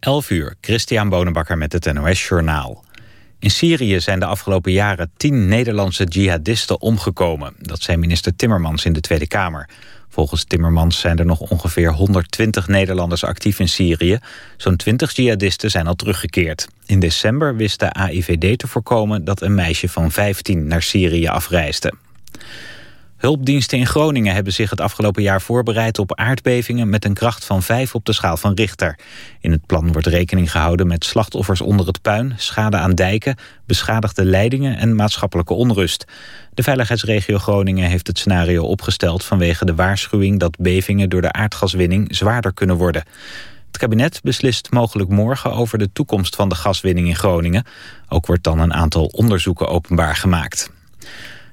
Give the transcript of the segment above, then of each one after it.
11 uur, Christian Bonenbakker met het NOS Journaal. In Syrië zijn de afgelopen jaren tien Nederlandse jihadisten omgekomen. Dat zei minister Timmermans in de Tweede Kamer. Volgens Timmermans zijn er nog ongeveer 120 Nederlanders actief in Syrië. Zo'n 20 jihadisten zijn al teruggekeerd. In december wist de AIVD te voorkomen dat een meisje van 15 naar Syrië afreisde. Hulpdiensten in Groningen hebben zich het afgelopen jaar voorbereid op aardbevingen met een kracht van 5 op de schaal van Richter. In het plan wordt rekening gehouden met slachtoffers onder het puin, schade aan dijken, beschadigde leidingen en maatschappelijke onrust. De veiligheidsregio Groningen heeft het scenario opgesteld vanwege de waarschuwing dat bevingen door de aardgaswinning zwaarder kunnen worden. Het kabinet beslist mogelijk morgen over de toekomst van de gaswinning in Groningen. Ook wordt dan een aantal onderzoeken openbaar gemaakt.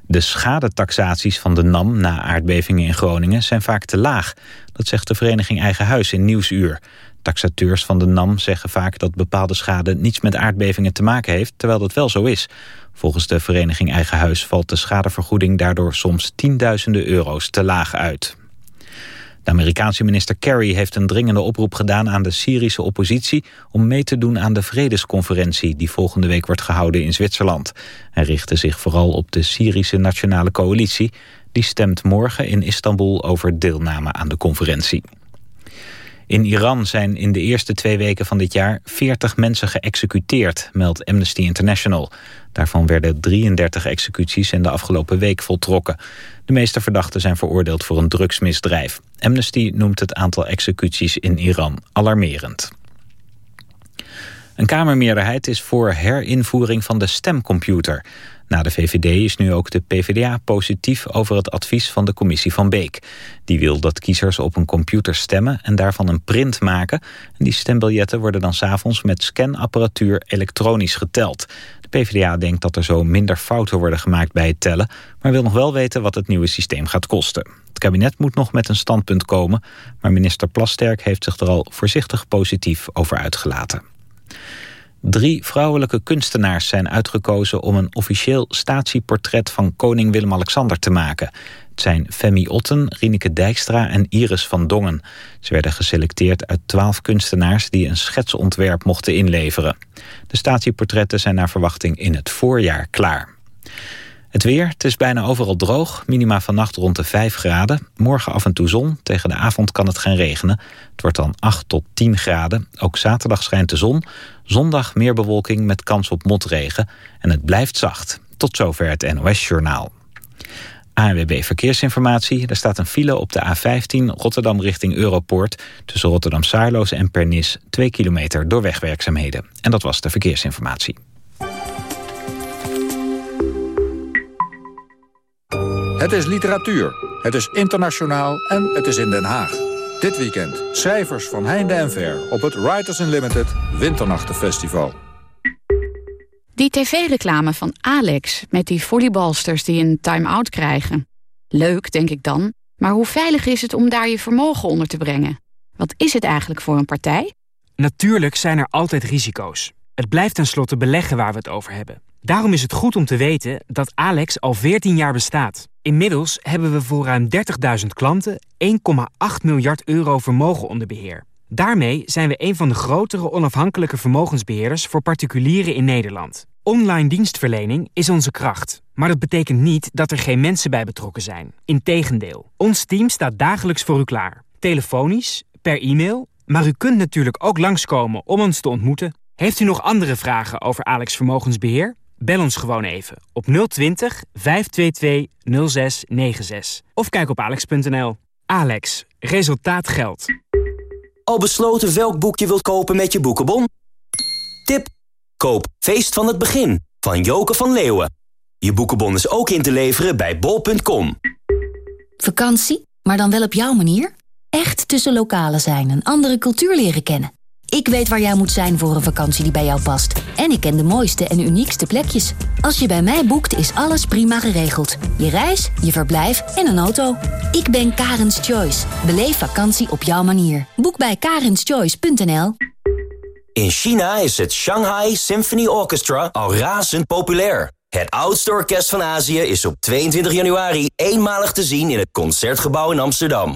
De schadetaxaties van de NAM na aardbevingen in Groningen zijn vaak te laag. Dat zegt de vereniging Eigen Huis in Nieuwsuur. Taxateurs van de NAM zeggen vaak dat bepaalde schade niets met aardbevingen te maken heeft, terwijl dat wel zo is. Volgens de vereniging Eigen Huis valt de schadevergoeding daardoor soms tienduizenden euro's te laag uit. De Amerikaanse minister Kerry heeft een dringende oproep gedaan aan de Syrische oppositie om mee te doen aan de vredesconferentie die volgende week wordt gehouden in Zwitserland. Hij richtte zich vooral op de Syrische Nationale Coalitie. Die stemt morgen in Istanbul over deelname aan de conferentie. In Iran zijn in de eerste twee weken van dit jaar 40 mensen geëxecuteerd, meldt Amnesty International. Daarvan werden 33 executies in de afgelopen week voltrokken. De meeste verdachten zijn veroordeeld voor een drugsmisdrijf. Amnesty noemt het aantal executies in Iran alarmerend. Een Kamermeerderheid is voor herinvoering van de stemcomputer. Na de VVD is nu ook de PvdA positief over het advies van de commissie van Beek. Die wil dat kiezers op een computer stemmen en daarvan een print maken. En die stembiljetten worden dan s'avonds met scanapparatuur elektronisch geteld. De PvdA denkt dat er zo minder fouten worden gemaakt bij het tellen... maar wil nog wel weten wat het nieuwe systeem gaat kosten. Het kabinet moet nog met een standpunt komen... maar minister Plasterk heeft zich er al voorzichtig positief over uitgelaten. Drie vrouwelijke kunstenaars zijn uitgekozen om een officieel statieportret van koning Willem-Alexander te maken. Het zijn Femi Otten, Rieneke Dijkstra en Iris van Dongen. Ze werden geselecteerd uit twaalf kunstenaars die een schetsontwerp mochten inleveren. De statieportretten zijn naar verwachting in het voorjaar klaar. Het weer, het is bijna overal droog. Minima vannacht rond de 5 graden. Morgen af en toe zon. Tegen de avond kan het gaan regenen. Het wordt dan 8 tot 10 graden. Ook zaterdag schijnt de zon. Zondag meer bewolking met kans op motregen. En het blijft zacht. Tot zover het NOS Journaal. ANWB Verkeersinformatie. Er staat een file op de A15 Rotterdam richting Europoort... tussen Rotterdam-Saarloos en Pernis 2 kilometer door wegwerkzaamheden. En dat was de verkeersinformatie. Het is literatuur, het is internationaal en het is in Den Haag. Dit weekend cijfers van heinde en ver op het Writers Unlimited Winternachtenfestival. Die tv-reclame van Alex met die volleybalsters die een time-out krijgen. Leuk, denk ik dan, maar hoe veilig is het om daar je vermogen onder te brengen? Wat is het eigenlijk voor een partij? Natuurlijk zijn er altijd risico's. Het blijft tenslotte beleggen waar we het over hebben. Daarom is het goed om te weten dat Alex al 14 jaar bestaat. Inmiddels hebben we voor ruim 30.000 klanten 1,8 miljard euro vermogen onder beheer. Daarmee zijn we een van de grotere onafhankelijke vermogensbeheerders voor particulieren in Nederland. Online dienstverlening is onze kracht. Maar dat betekent niet dat er geen mensen bij betrokken zijn. Integendeel, ons team staat dagelijks voor u klaar. Telefonisch, per e-mail, maar u kunt natuurlijk ook langskomen om ons te ontmoeten. Heeft u nog andere vragen over Alex Vermogensbeheer? Bel ons gewoon even op 020 522 0696 of kijk op alex.nl. Alex, resultaat geldt. Al besloten welk boek je wilt kopen met je boekenbon? Tip: Koop Feest van het Begin van Joke van Leeuwen. Je boekenbon is ook in te leveren bij bol.com. Vakantie, maar dan wel op jouw manier? Echt tussen lokalen zijn en andere cultuur leren kennen. Ik weet waar jij moet zijn voor een vakantie die bij jou past. En ik ken de mooiste en uniekste plekjes. Als je bij mij boekt, is alles prima geregeld. Je reis, je verblijf en een auto. Ik ben Karens Choice. Beleef vakantie op jouw manier. Boek bij karenschoice.nl In China is het Shanghai Symphony Orchestra al razend populair. Het oudste orkest van Azië is op 22 januari eenmalig te zien in het Concertgebouw in Amsterdam.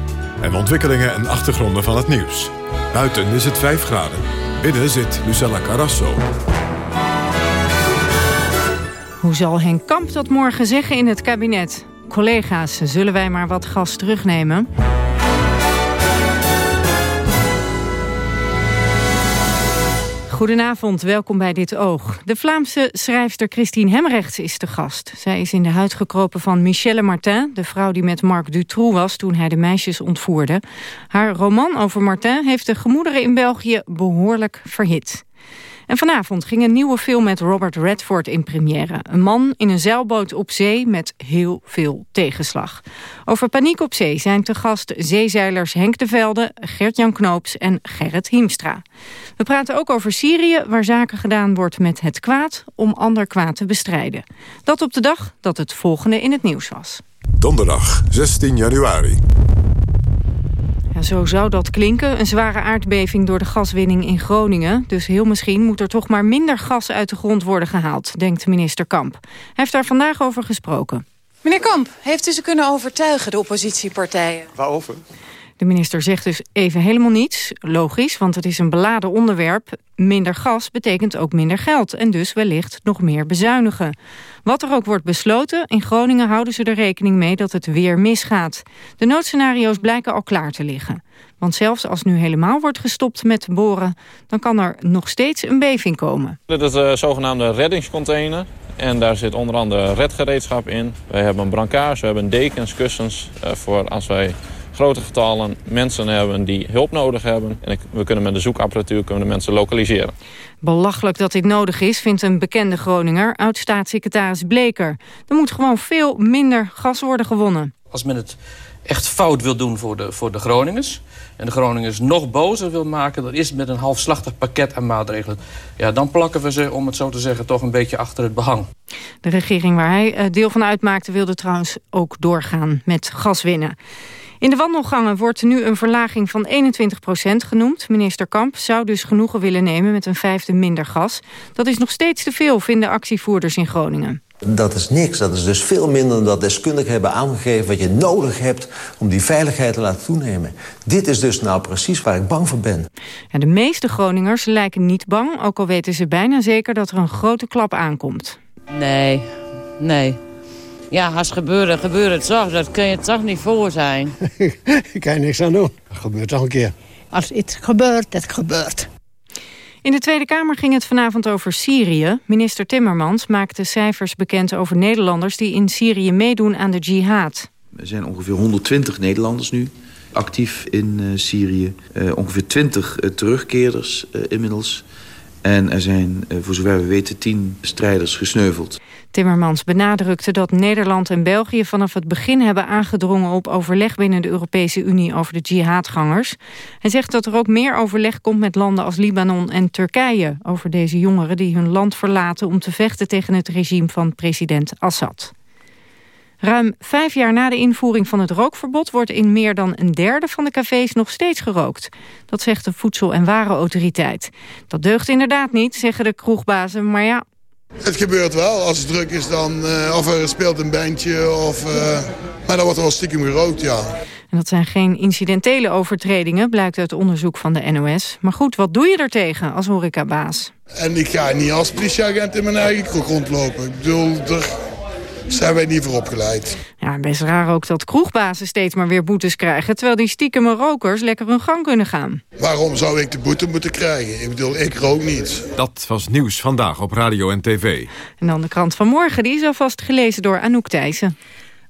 en ontwikkelingen en achtergronden van het nieuws. Buiten is het 5 graden, binnen zit Lucella Carrasso. Hoe zal Henk Kamp dat morgen zeggen in het kabinet? Collega's, zullen wij maar wat gas terugnemen? Goedenavond, welkom bij Dit Oog. De Vlaamse schrijfster Christine Hemrechts is de gast. Zij is in de huid gekropen van Michelle Martin... de vrouw die met Marc Dutroux was toen hij de meisjes ontvoerde. Haar roman over Martin heeft de gemoederen in België behoorlijk verhit. En vanavond ging een nieuwe film met Robert Redford in première. Een man in een zeilboot op zee met heel veel tegenslag. Over paniek op zee zijn te gast zeezeilers Henk de Velde, Gert-Jan Knoops en Gerrit Hiemstra. We praten ook over Syrië, waar zaken gedaan wordt met het kwaad... om ander kwaad te bestrijden. Dat op de dag dat het volgende in het nieuws was. Donderdag 16 januari. Zo zou dat klinken. Een zware aardbeving door de gaswinning in Groningen. Dus heel misschien moet er toch maar minder gas uit de grond worden gehaald, denkt minister Kamp. Hij heeft daar vandaag over gesproken. Meneer Kamp, heeft u ze kunnen overtuigen, de oppositiepartijen? Waarover? De minister zegt dus even helemaal niets. Logisch, want het is een beladen onderwerp. Minder gas betekent ook minder geld en dus wellicht nog meer bezuinigen. Wat er ook wordt besloten, in Groningen houden ze er rekening mee dat het weer misgaat. De noodscenario's blijken al klaar te liggen. Want zelfs als nu helemaal wordt gestopt met boren... dan kan er nog steeds een beving komen. Dit is de zogenaamde reddingscontainer. En daar zit onder andere redgereedschap in. Wij hebben een brancard, we hebben dekens, kussens... Eh, voor als wij grote getallen mensen hebben die hulp nodig hebben. En we kunnen met de zoekapparatuur kunnen de mensen lokaliseren. Belachelijk dat dit nodig is, vindt een bekende Groninger... oud-staatssecretaris Bleker. Er moet gewoon veel minder gas worden gewonnen. Als men het echt fout wil doen voor de, voor de Groningers... en de Groningers nog bozer wil maken... dan is het met een halfslachtig pakket aan maatregelen. Ja, dan plakken we ze, om het zo te zeggen, toch een beetje achter het behang. De regering waar hij eh, deel van uitmaakte... wilde trouwens ook doorgaan met gas winnen. In de wandelgangen wordt nu een verlaging van 21% genoemd. Minister Kamp zou dus genoegen willen nemen met een vijfde minder gas. Dat is nog steeds te veel, vinden actievoerders in Groningen. Dat is niks. Dat is dus veel minder dan dat deskundigen hebben aangegeven... wat je nodig hebt om die veiligheid te laten toenemen. Dit is dus nou precies waar ik bang voor ben. Ja, de meeste Groningers lijken niet bang... ook al weten ze bijna zeker dat er een grote klap aankomt. Nee, nee. Ja, als het gebeurt, gebeurt het toch. Dat kun je toch niet voor zijn. Ik kan je niks aan doen. Dat gebeurt toch een keer. Als het gebeurt, het gebeurt. In de Tweede Kamer ging het vanavond over Syrië. Minister Timmermans maakte cijfers bekend over Nederlanders... die in Syrië meedoen aan de jihad. Er zijn ongeveer 120 Nederlanders nu actief in uh, Syrië. Uh, ongeveer 20 uh, terugkeerders inmiddels. En er zijn, voor zover we weten, 10 strijders gesneuveld. Timmermans benadrukte dat Nederland en België vanaf het begin hebben aangedrongen op overleg binnen de Europese Unie over de jihadgangers. Hij zegt dat er ook meer overleg komt met landen als Libanon en Turkije over deze jongeren die hun land verlaten om te vechten tegen het regime van president Assad. Ruim vijf jaar na de invoering van het rookverbod... wordt in meer dan een derde van de cafés nog steeds gerookt. Dat zegt de Voedsel- en Warenautoriteit. Dat deugt inderdaad niet, zeggen de kroegbazen. Maar ja, Het gebeurt wel. Als het druk is, dan, uh, of er speelt een bandje. Of, uh, maar dan wordt er wel stiekem gerookt, ja. En dat zijn geen incidentele overtredingen, blijkt uit onderzoek van de NOS. Maar goed, wat doe je ertegen als horecabaas? En ik ga niet als politieagent in mijn eigen kroeg rondlopen. Ik bedoel, er zijn wij niet voor opgeleid. Ja, best raar ook dat kroegbazen steeds maar weer boetes krijgen... terwijl die stiekeme rokers lekker hun gang kunnen gaan. Waarom zou ik de boete moeten krijgen? Ik bedoel, ik rook niet. Dat was Nieuws Vandaag op Radio en TV. En dan de krant van morgen, die is alvast gelezen door Anouk Thijssen.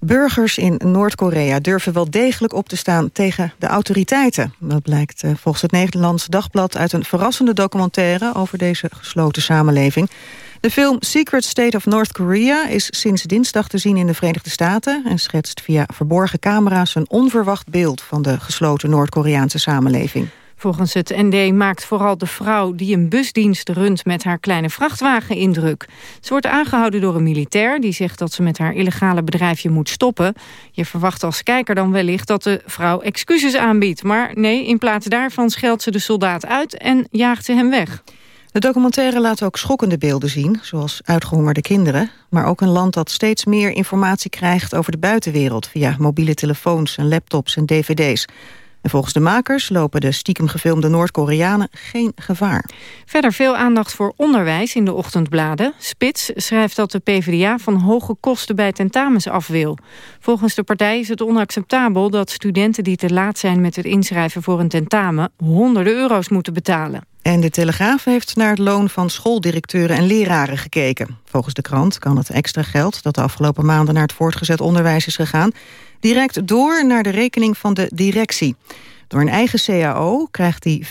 Burgers in Noord-Korea durven wel degelijk op te staan tegen de autoriteiten. Dat blijkt eh, volgens het Nederlands Dagblad uit een verrassende documentaire over deze gesloten samenleving. De film Secret State of North Korea is sinds dinsdag te zien in de Verenigde Staten... en schetst via verborgen camera's een onverwacht beeld van de gesloten Noord-Koreaanse samenleving. Volgens het ND maakt vooral de vrouw die een busdienst runt met haar kleine vrachtwagen indruk. Ze wordt aangehouden door een militair die zegt dat ze met haar illegale bedrijfje moet stoppen. Je verwacht als kijker dan wellicht dat de vrouw excuses aanbiedt. Maar nee, in plaats daarvan scheldt ze de soldaat uit en jaagt ze hem weg. De documentaire laat ook schokkende beelden zien, zoals uitgehongerde kinderen. Maar ook een land dat steeds meer informatie krijgt over de buitenwereld... via mobiele telefoons en laptops en dvd's. En volgens de makers lopen de stiekem gefilmde Noord-Koreanen geen gevaar. Verder veel aandacht voor onderwijs in de ochtendbladen. Spits schrijft dat de PvdA van hoge kosten bij tentamens af wil. Volgens de partij is het onacceptabel dat studenten die te laat zijn met het inschrijven voor een tentamen honderden euro's moeten betalen. En de Telegraaf heeft naar het loon van schooldirecteuren en leraren gekeken. Volgens de krant kan het extra geld dat de afgelopen maanden naar het voortgezet onderwijs is gegaan direct door naar de rekening van de directie. Door een eigen CAO krijgt hij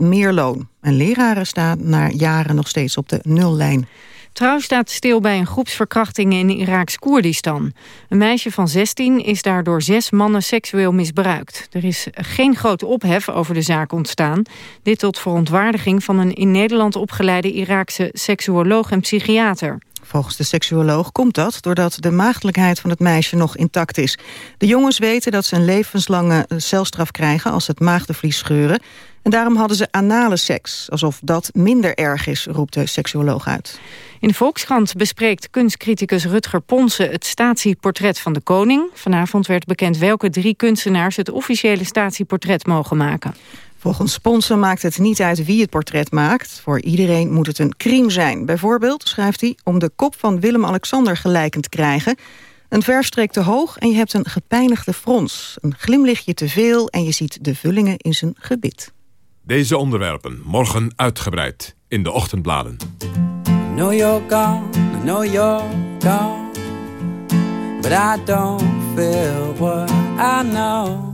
15% meer loon. En leraren staan na jaren nog steeds op de nullijn. Trouw staat stil bij een groepsverkrachting in Iraaks Koerdistan. Een meisje van 16 is daardoor zes mannen seksueel misbruikt. Er is geen grote ophef over de zaak ontstaan. Dit tot verontwaardiging van een in Nederland opgeleide Iraakse seksuoloog en psychiater. Volgens de seksuoloog komt dat doordat de maagdelijkheid van het meisje nog intact is. De jongens weten dat ze een levenslange celstraf krijgen als het maagdenvlies scheuren. En daarom hadden ze anale seks, alsof dat minder erg is, roept de seksuoloog uit. In de Volkskrant bespreekt kunstcriticus Rutger Ponsen het statieportret van de koning. Vanavond werd bekend welke drie kunstenaars het officiële statieportret mogen maken. Volgens Sponsen maakt het niet uit wie het portret maakt. Voor iedereen moet het een crime zijn. Bijvoorbeeld, schrijft hij, om de kop van Willem-Alexander gelijkend te krijgen... Een verfstreek te hoog en je hebt een gepijnigde frons. Een glimlichtje te veel en je ziet de vullingen in zijn gebit. Deze onderwerpen morgen uitgebreid in de ochtendbladen. know you're gone, you're gone But I don't feel what I know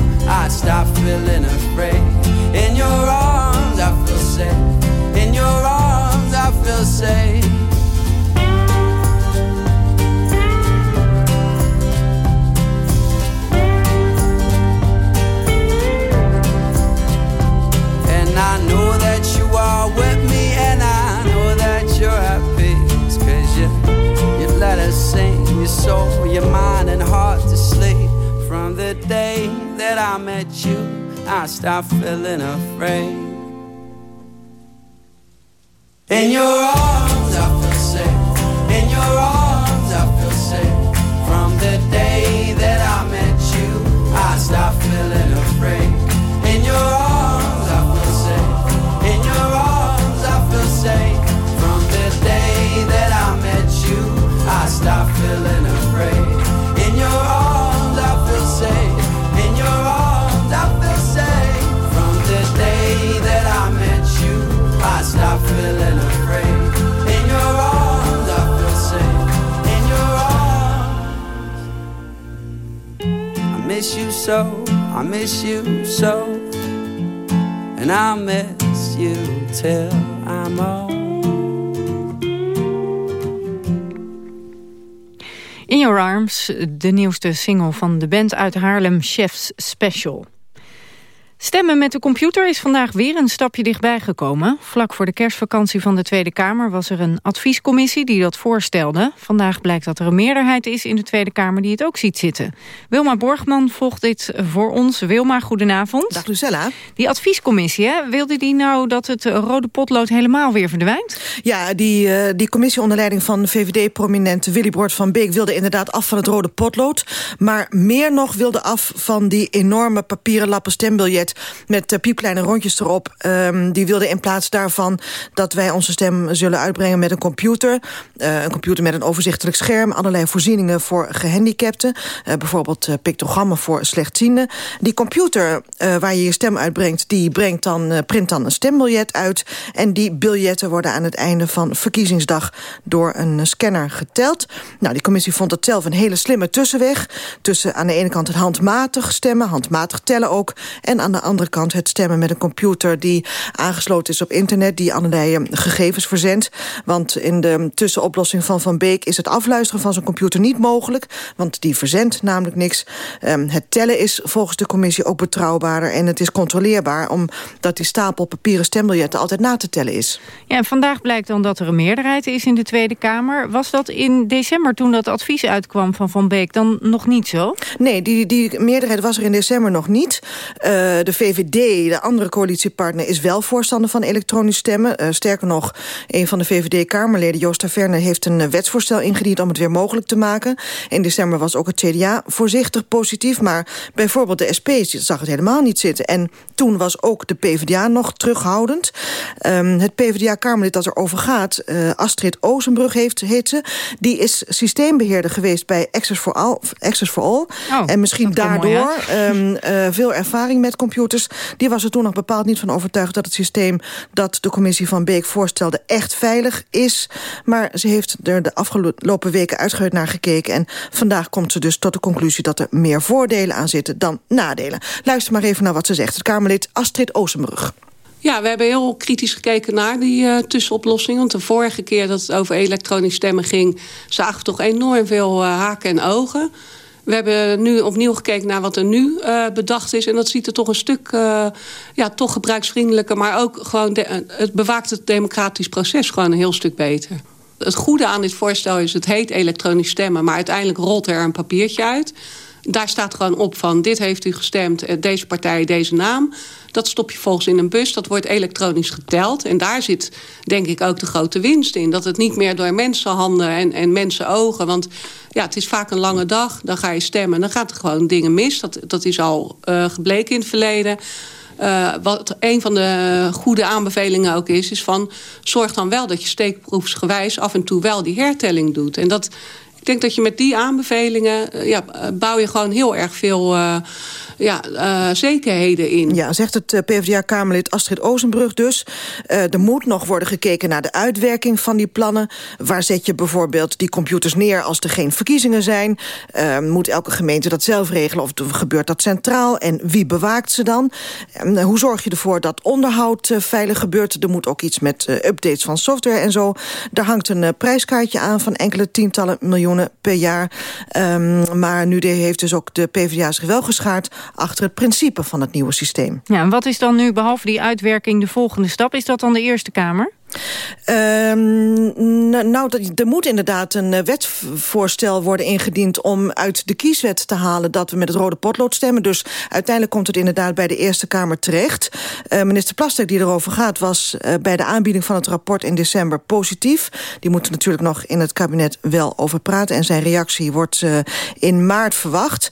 I stopped feeling afraid. In your arms, I feel safe. In your arms, I feel safe. You, I stopped feeling afraid. In your arms, so. I miss you so. And I'll miss you till I'm. In Your Arms, de nieuwste single van de band uit Haarlem, Chefs Special. Stemmen met de computer is vandaag weer een stapje dichtbij gekomen. Vlak voor de kerstvakantie van de Tweede Kamer was er een adviescommissie die dat voorstelde. Vandaag blijkt dat er een meerderheid is in de Tweede Kamer die het ook ziet zitten. Wilma Borgman volgt dit voor ons. Wilma, goedenavond. Dag Lucella. Die adviescommissie, hè, wilde die nou dat het rode potlood helemaal weer verdwijnt? Ja, die, uh, die commissie onder leiding van VVD-prominent Willy Bord van Beek... wilde inderdaad af van het rode potlood. Maar meer nog wilde af van die enorme papieren lappen stembiljet met piepkleine rondjes erop. Um, die wilde in plaats daarvan dat wij onze stem zullen uitbrengen met een computer. Uh, een computer met een overzichtelijk scherm. Allerlei voorzieningen voor gehandicapten. Uh, bijvoorbeeld pictogrammen voor slechtzienden. Die computer waar je je stem uitbrengt... die brengt dan, print dan een stembiljet uit. En die biljetten worden aan het einde van verkiezingsdag... door een scanner geteld. Nou, die commissie vond het zelf een hele slimme tussenweg. Tussen aan de ene kant het handmatig stemmen, handmatig tellen ook... en aan de andere kant het stemmen met een computer... die aangesloten is op internet, die allerlei gegevens verzendt. Want in de tussenoplossing van Van Beek... is het afluisteren van zo'n computer niet mogelijk... want die verzendt namelijk niks. Um, het tellen is volgens de commissie ook betrouwbaarder... en het is controleerbaar... omdat die stapel papieren stembiljetten altijd na te tellen is. Ja, en vandaag blijkt dan dat er een meerderheid is in de Tweede Kamer. Was dat in december, toen dat advies uitkwam van Van Beek... dan nog niet zo? Nee, die, die meerderheid was er in december nog niet. Uh, de VVD, de andere coalitiepartner, is wel voorstander van elektronisch stemmen. Uh, sterker nog, een van de VVD-Kamerleden, Joost Taverne... heeft een wetsvoorstel ingediend om het weer mogelijk te maken. In december was ook het CDA voorzichtig positief... maar bijvoorbeeld de SP zag het helemaal niet zitten. En toen was ook de PvdA nog terughoudend. Um, het PvdA-Kamerlid dat erover gaat, uh, Astrid Ozenbrug heeft, heet ze... die is systeembeheerder geweest bij Access for All. Access for All. Oh, en misschien daardoor mooi, um, uh, veel ervaring met computers. Die was er toen nog bepaald niet van overtuigd... dat het systeem dat de commissie van Beek voorstelde echt veilig is. Maar ze heeft er de afgelopen weken uitgehuid naar gekeken... en vandaag komt ze dus tot de conclusie dat er meer voordelen aan zitten dan nadelen. Luister maar even naar wat ze zegt. Het Kamerlid Astrid Ozenbrug. Ja, we hebben heel kritisch gekeken naar die uh, tussenoplossing. Want de vorige keer dat het over elektronisch stemmen ging... zagen we toch enorm veel uh, haken en ogen. We hebben nu opnieuw gekeken naar wat er nu uh, bedacht is. En dat ziet er toch een stuk uh, ja, toch gebruiksvriendelijker... maar ook gewoon de, het bewaakt het democratisch proces gewoon een heel stuk beter. Het goede aan dit voorstel is, het heet elektronisch stemmen... maar uiteindelijk rolt er een papiertje uit... Daar staat gewoon op van dit heeft u gestemd, deze partij, deze naam. Dat stop je volgens in een bus, dat wordt elektronisch geteld. En daar zit denk ik ook de grote winst in. Dat het niet meer door mensenhanden en, en mensenogen... want ja, het is vaak een lange dag, dan ga je stemmen... dan gaat er gewoon dingen mis, dat, dat is al uh, gebleken in het verleden... Uh, wat een van de goede aanbevelingen ook is... is van zorg dan wel dat je steekproefsgewijs af en toe wel die hertelling doet. En dat, ik denk dat je met die aanbevelingen... ja, bouw je gewoon heel erg veel... Uh, ja, uh, zekerheden in. Ja, zegt het PvdA-Kamerlid Astrid Ozenbrug dus. Er moet nog worden gekeken naar de uitwerking van die plannen. Waar zet je bijvoorbeeld die computers neer als er geen verkiezingen zijn? Uh, moet elke gemeente dat zelf regelen of gebeurt dat centraal? En wie bewaakt ze dan? hoe zorg je ervoor dat onderhoud veilig gebeurt? Er moet ook iets met updates van software en zo. Daar hangt een prijskaartje aan van enkele tientallen per jaar. Um, maar nu heeft dus ook de PvdA zich wel geschaard achter het principe van het nieuwe systeem. Ja, en wat is dan nu, behalve die uitwerking, de volgende stap? Is dat dan de Eerste Kamer? Um, nou, er moet inderdaad een eh, wetsvoorstel worden ingediend... om uit de kieswet te halen dat we met het rode potlood stemmen. Dus uiteindelijk komt het inderdaad bij de Eerste Kamer terecht. Uh, minister Plasterk, die erover gaat, was uh, bij de aanbieding van het rapport in december positief. Die moet natuurlijk nog in het kabinet wel over praten. En zijn reactie wordt uh, in maart verwacht.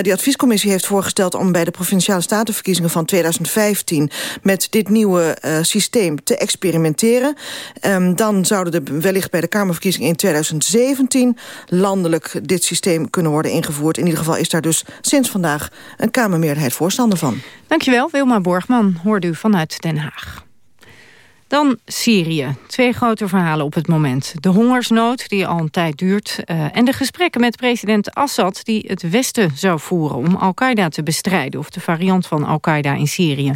Die adviescommissie heeft voorgesteld om bij de Provinciale Statenverkiezingen van 2015... met dit nieuwe systeem te experimenteren Um, dan zouden er wellicht bij de Kamerverkiezingen in 2017... landelijk dit systeem kunnen worden ingevoerd. In ieder geval is daar dus sinds vandaag een Kamermeerderheid voorstander van. Dankjewel, Wilma Borgman, hoorde u vanuit Den Haag. Dan Syrië. Twee grote verhalen op het moment. De hongersnood, die al een tijd duurt... Uh, en de gesprekken met president Assad... die het Westen zou voeren om Al-Qaeda te bestrijden... of de variant van Al-Qaeda in Syrië.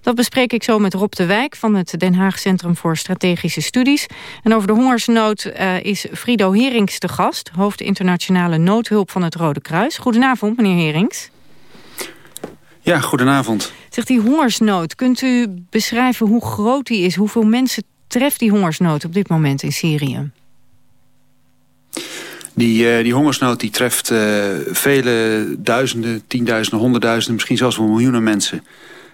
Dat bespreek ik zo met Rob de Wijk... van het Den Haag Centrum voor Strategische Studies. En over de hongersnood uh, is Frido Herings te gast... hoofd internationale noodhulp van het Rode Kruis. Goedenavond, meneer Herings. Ja, goedenavond. Zegt die hongersnood, kunt u beschrijven hoe groot die is? Hoeveel mensen treft die hongersnood op dit moment in Syrië? Die, uh, die hongersnood die treft uh, vele duizenden, tienduizenden, honderdduizenden... misschien zelfs wel miljoenen mensen.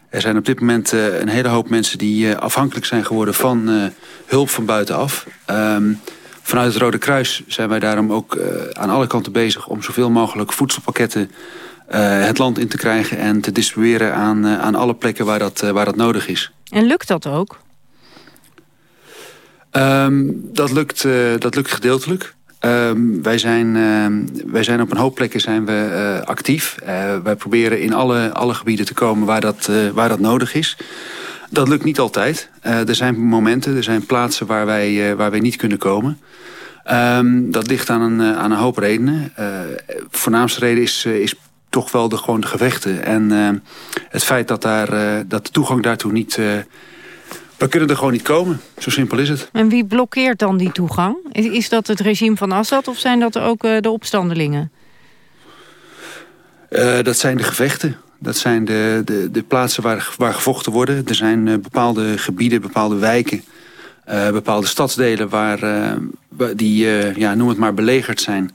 Er zijn op dit moment uh, een hele hoop mensen die afhankelijk zijn geworden... van hulp van buitenaf. Um, vanuit het Rode Kruis zijn wij daarom ook aan alle kanten bezig... om zoveel mogelijk voedselpakketten het land in te krijgen en te distribueren aan, uh, aan alle plekken waar dat, uh, waar dat nodig is. En lukt dat ook? Um, dat, lukt, dat lukt gedeeltelijk. Um, wij, zijn, ehm, wij zijn op een hoop plekken zijn we, actief. wij proberen in alle, alle gebieden te komen waar dat, waar dat nodig is. Dat lukt niet altijd. er zijn momenten, er zijn plaatsen waar wij, waar wij niet kunnen komen. Um, dat ligt aan een, aan een hoop redenen. Voornaamste reden is, is toch wel de, gewoon de gevechten. En uh, het feit dat, daar, uh, dat de toegang daartoe niet... Uh, we kunnen er gewoon niet komen. Zo simpel is het. En wie blokkeert dan die toegang? Is, is dat het regime van Assad of zijn dat ook de opstandelingen? dat zijn de gevechten. Dat zijn de, de, de plaatsen waar, waar gevochten worden. Er zijn bepaalde gebieden, bepaalde wijken... bepaalde stadsdelen waar, die, ja, noem het maar, belegerd zijn...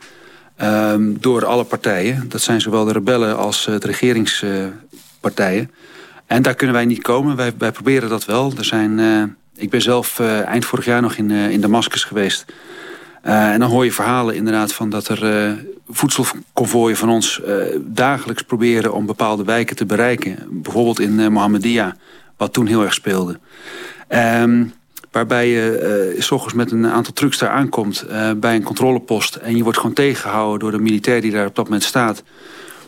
Um, door alle partijen. Dat zijn zowel de rebellen als uh, de regeringspartijen. Uh, en daar kunnen wij niet komen. Wij, wij proberen dat wel. Er zijn, uh, ik ben zelf uh, eind vorig jaar nog in, in Damascus geweest. en dan hoor je verhalen inderdaad van dat er voedselconvooien van ons dagelijks proberen om bepaalde wijken te bereiken. Bijvoorbeeld in Mohammedia, wat toen heel erg speelde. Um, Waarbij je uh, s ochtends met een aantal trucks daar aankomt uh, bij een controlepost. En je wordt gewoon tegengehouden door de militair die daar op dat moment staat.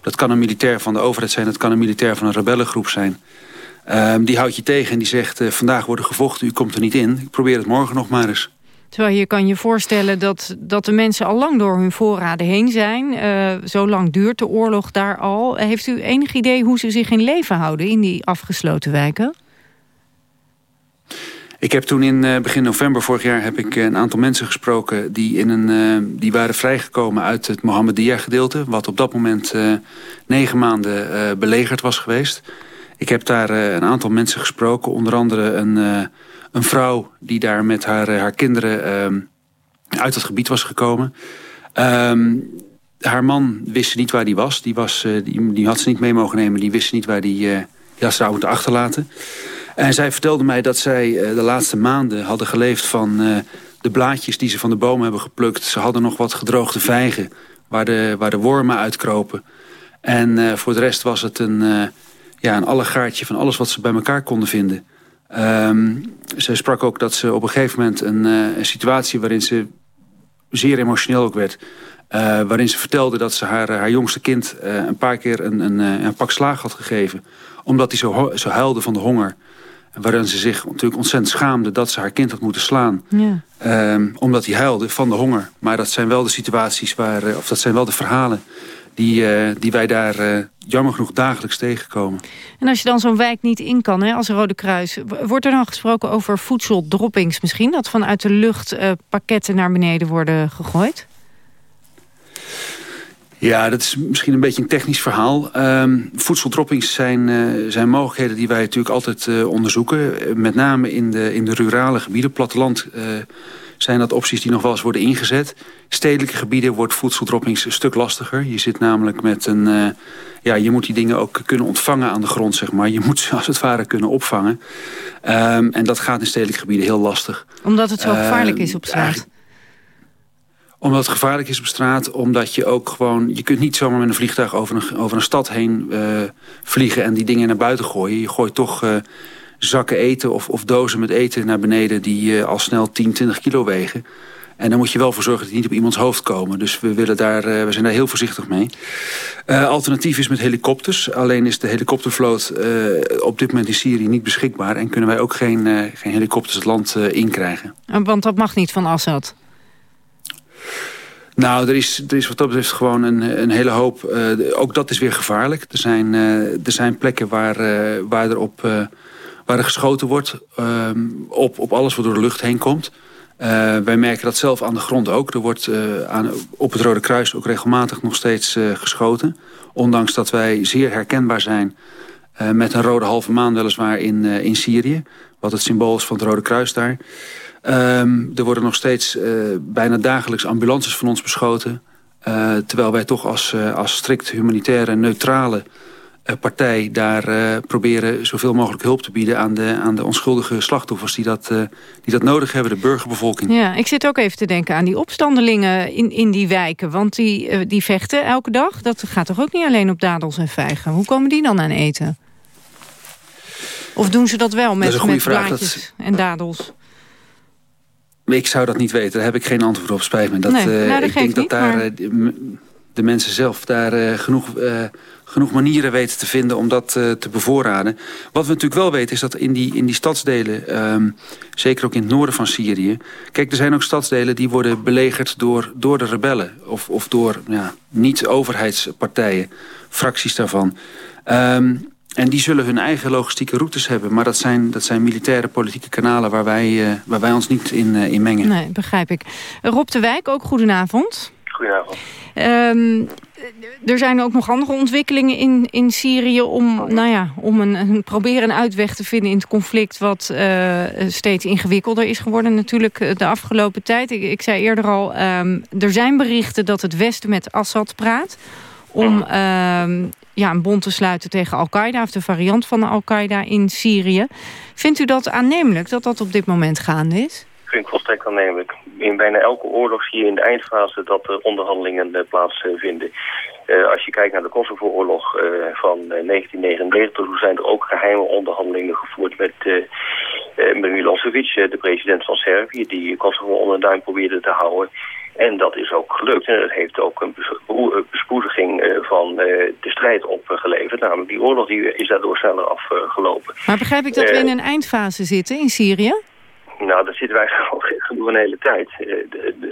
Dat kan een militair van de overheid zijn, dat kan een militair van een rebellengroep zijn. Uh, die houdt je tegen en die zegt, uh, vandaag wordt er gevochten, u komt er niet in. Ik probeer het morgen nog maar eens. Terwijl je kan je voorstellen dat, dat de mensen al lang door hun voorraden heen zijn. Uh, zo lang duurt de oorlog daar al. Heeft u enig idee hoe ze zich in leven houden in die afgesloten wijken? Ik heb toen in uh, begin november vorig jaar heb ik een aantal mensen gesproken... die, in een, uh, die waren vrijgekomen uit het Mohammedia gedeelte... wat op dat moment negen maanden belegerd was geweest. Ik heb daar een aantal mensen gesproken. Onder andere een, een vrouw die daar met haar, haar kinderen uit het gebied was gekomen. Um, haar man wist niet waar die was. Die, was die, had ze niet mee mogen nemen. Die wist niet waar die, die had ze moeten achterlaten. En zij vertelde mij dat zij eh, de laatste maanden hadden geleefd van eh, de blaadjes die ze van de boom hebben geplukt. Ze hadden nog wat gedroogde vijgen waar de, waar de wormen uitkropen. En uh, voor de rest was het een, uh, ja, een allegaartje van alles wat ze bij elkaar konden vinden. Um, zij sprak ook dat ze op een gegeven moment een, uh, situatie waarin ze zeer emotioneel ook werd... waarin ze vertelde dat ze haar, haar jongste kind een paar keer een, een, een pak slaag had gegeven. Omdat hij zo, zo huilde van de honger. Waarin ze zich natuurlijk ontzettend schaamde dat ze haar kind had moeten slaan. Ja. Ehm, omdat hij huilde van de honger. Maar dat zijn wel de situaties waar, of dat zijn wel de verhalen die, uh, die wij daar uh, jammer genoeg dagelijks tegenkomen. En als je dan zo'n wijk niet in kan hè, als Rode Kruis... wordt er dan gesproken over voedseldroppings misschien? Dat vanuit de lucht uh, pakketten naar beneden worden gegooid? Ja, dat is misschien een beetje een technisch verhaal. Um, voedseldroppings zijn, uh, zijn mogelijkheden die wij natuurlijk altijd uh, onderzoeken. Met name in de, in de rurale gebieden. Platteland uh, zijn dat opties die nog wel eens worden ingezet. Stedelijke gebieden wordt voedseldroppings een stuk lastiger. Je zit namelijk met een... Uh, ja, je moet die dingen ook kunnen ontvangen aan de grond, zeg maar. Je moet ze als het ware kunnen opvangen. Um, en dat gaat in stedelijke gebieden heel lastig. Omdat het zo uh, gevaarlijk is op straat? Omdat het gevaarlijk is op straat. Omdat je ook gewoon... Je kunt niet zomaar met een vliegtuig over een, over een stad heen uh, vliegen... en die dingen naar buiten gooien. Je gooit toch zakken eten of, of dozen met eten naar beneden... die uh, al snel 10, 20 kilo wegen. En dan moet je wel voor zorgen dat die niet op iemands hoofd komen. Dus we, willen daar, we zijn daar heel voorzichtig mee. Alternatief is met helikopters. Alleen is de helikoptervloot op dit moment in Syrië niet beschikbaar... en kunnen wij ook geen, geen helikopters het land inkrijgen. Want dat mag niet van Assad? Nou, er is, er is wat dat betreft gewoon een, een hele hoop... ook dat is weer gevaarlijk. Er zijn, er zijn plekken waar, waar er op waar er geschoten wordt um, op, op alles wat door de lucht heen komt. Wij merken dat zelf aan de grond ook. Er wordt aan, op het Rode Kruis ook regelmatig nog steeds geschoten. Ondanks dat wij zeer herkenbaar zijn met een rode halve maan weliswaar in, in Syrië. Wat het symbool is van het Rode Kruis daar. Um, er worden nog steeds bijna dagelijks ambulances van ons beschoten. terwijl wij toch als, als strikt humanitaire, neutrale eh, partij daar uh, proberen zoveel mogelijk hulp te bieden... aan de, aan de onschuldige slachtoffers die dat, uh, die dat nodig hebben, de burgerbevolking. Ja, ik zit ook even te denken aan die opstandelingen in, in die wijken. Want die, uh, die vechten elke dag. Dat gaat toch ook niet alleen op dadels en vijgen? Hoe komen die dan aan eten? Of doen ze dat wel met, dat met blaadjes dat... en dadels? Ik zou dat niet weten, daar heb ik geen antwoord op, spijt me. Dat, nee, nou, dat ik denk niet, dat daar maar... de mensen zelf daar genoeg genoeg manieren weten te vinden om dat te bevoorraden. Wat we natuurlijk wel weten is dat in die, in die stadsdelen, um, zeker ook in het noorden van Syrië... kijk, er zijn ook stadsdelen die worden belegerd door, door de rebellen... of, of door ja, niet-overheidspartijen, fracties daarvan... Um, en die zullen hun eigen logistieke routes hebben. Maar dat zijn, dat zijn militaire politieke kanalen waar wij, uh, waar wij ons niet in, uh, in mengen. Nee, begrijp ik. Rob de Wijk, ook goedenavond. Goedenavond. Um, er zijn ook nog andere ontwikkelingen in, in Syrië... om, nou ja, om een, een proberen een uitweg te vinden in het conflict... wat uh, steeds ingewikkelder is geworden natuurlijk eh, de afgelopen tijd. Ik, ik zei eerder al, um, er zijn berichten dat het Westen met Assad praat... om um, ja, een bond te sluiten tegen Al-Qaeda... of de variant van Al-Qaeda in Syrië. Vindt u dat aannemelijk dat dat op dit moment gaande is? vind ik volstrekt aannemelijk. In bijna elke oorlog zie je in de eindfase dat er onderhandelingen uh, plaatsvinden. Uh, als je kijkt naar de Kosovo-oorlog van 1999, toen zijn er ook geheime onderhandelingen gevoerd met Milosevic, de president van Servië, die Kosovo onder duim probeerde te houden. En dat is ook gelukt. En dat heeft ook een bespoediging van de strijd opgeleverd. Namelijk die oorlog die is daardoor sneller afgelopen. Maar begrijp ik dat we in een eindfase zitten in Syrië? Nou, daar zitten wij genoeg een hele tijd. Eh,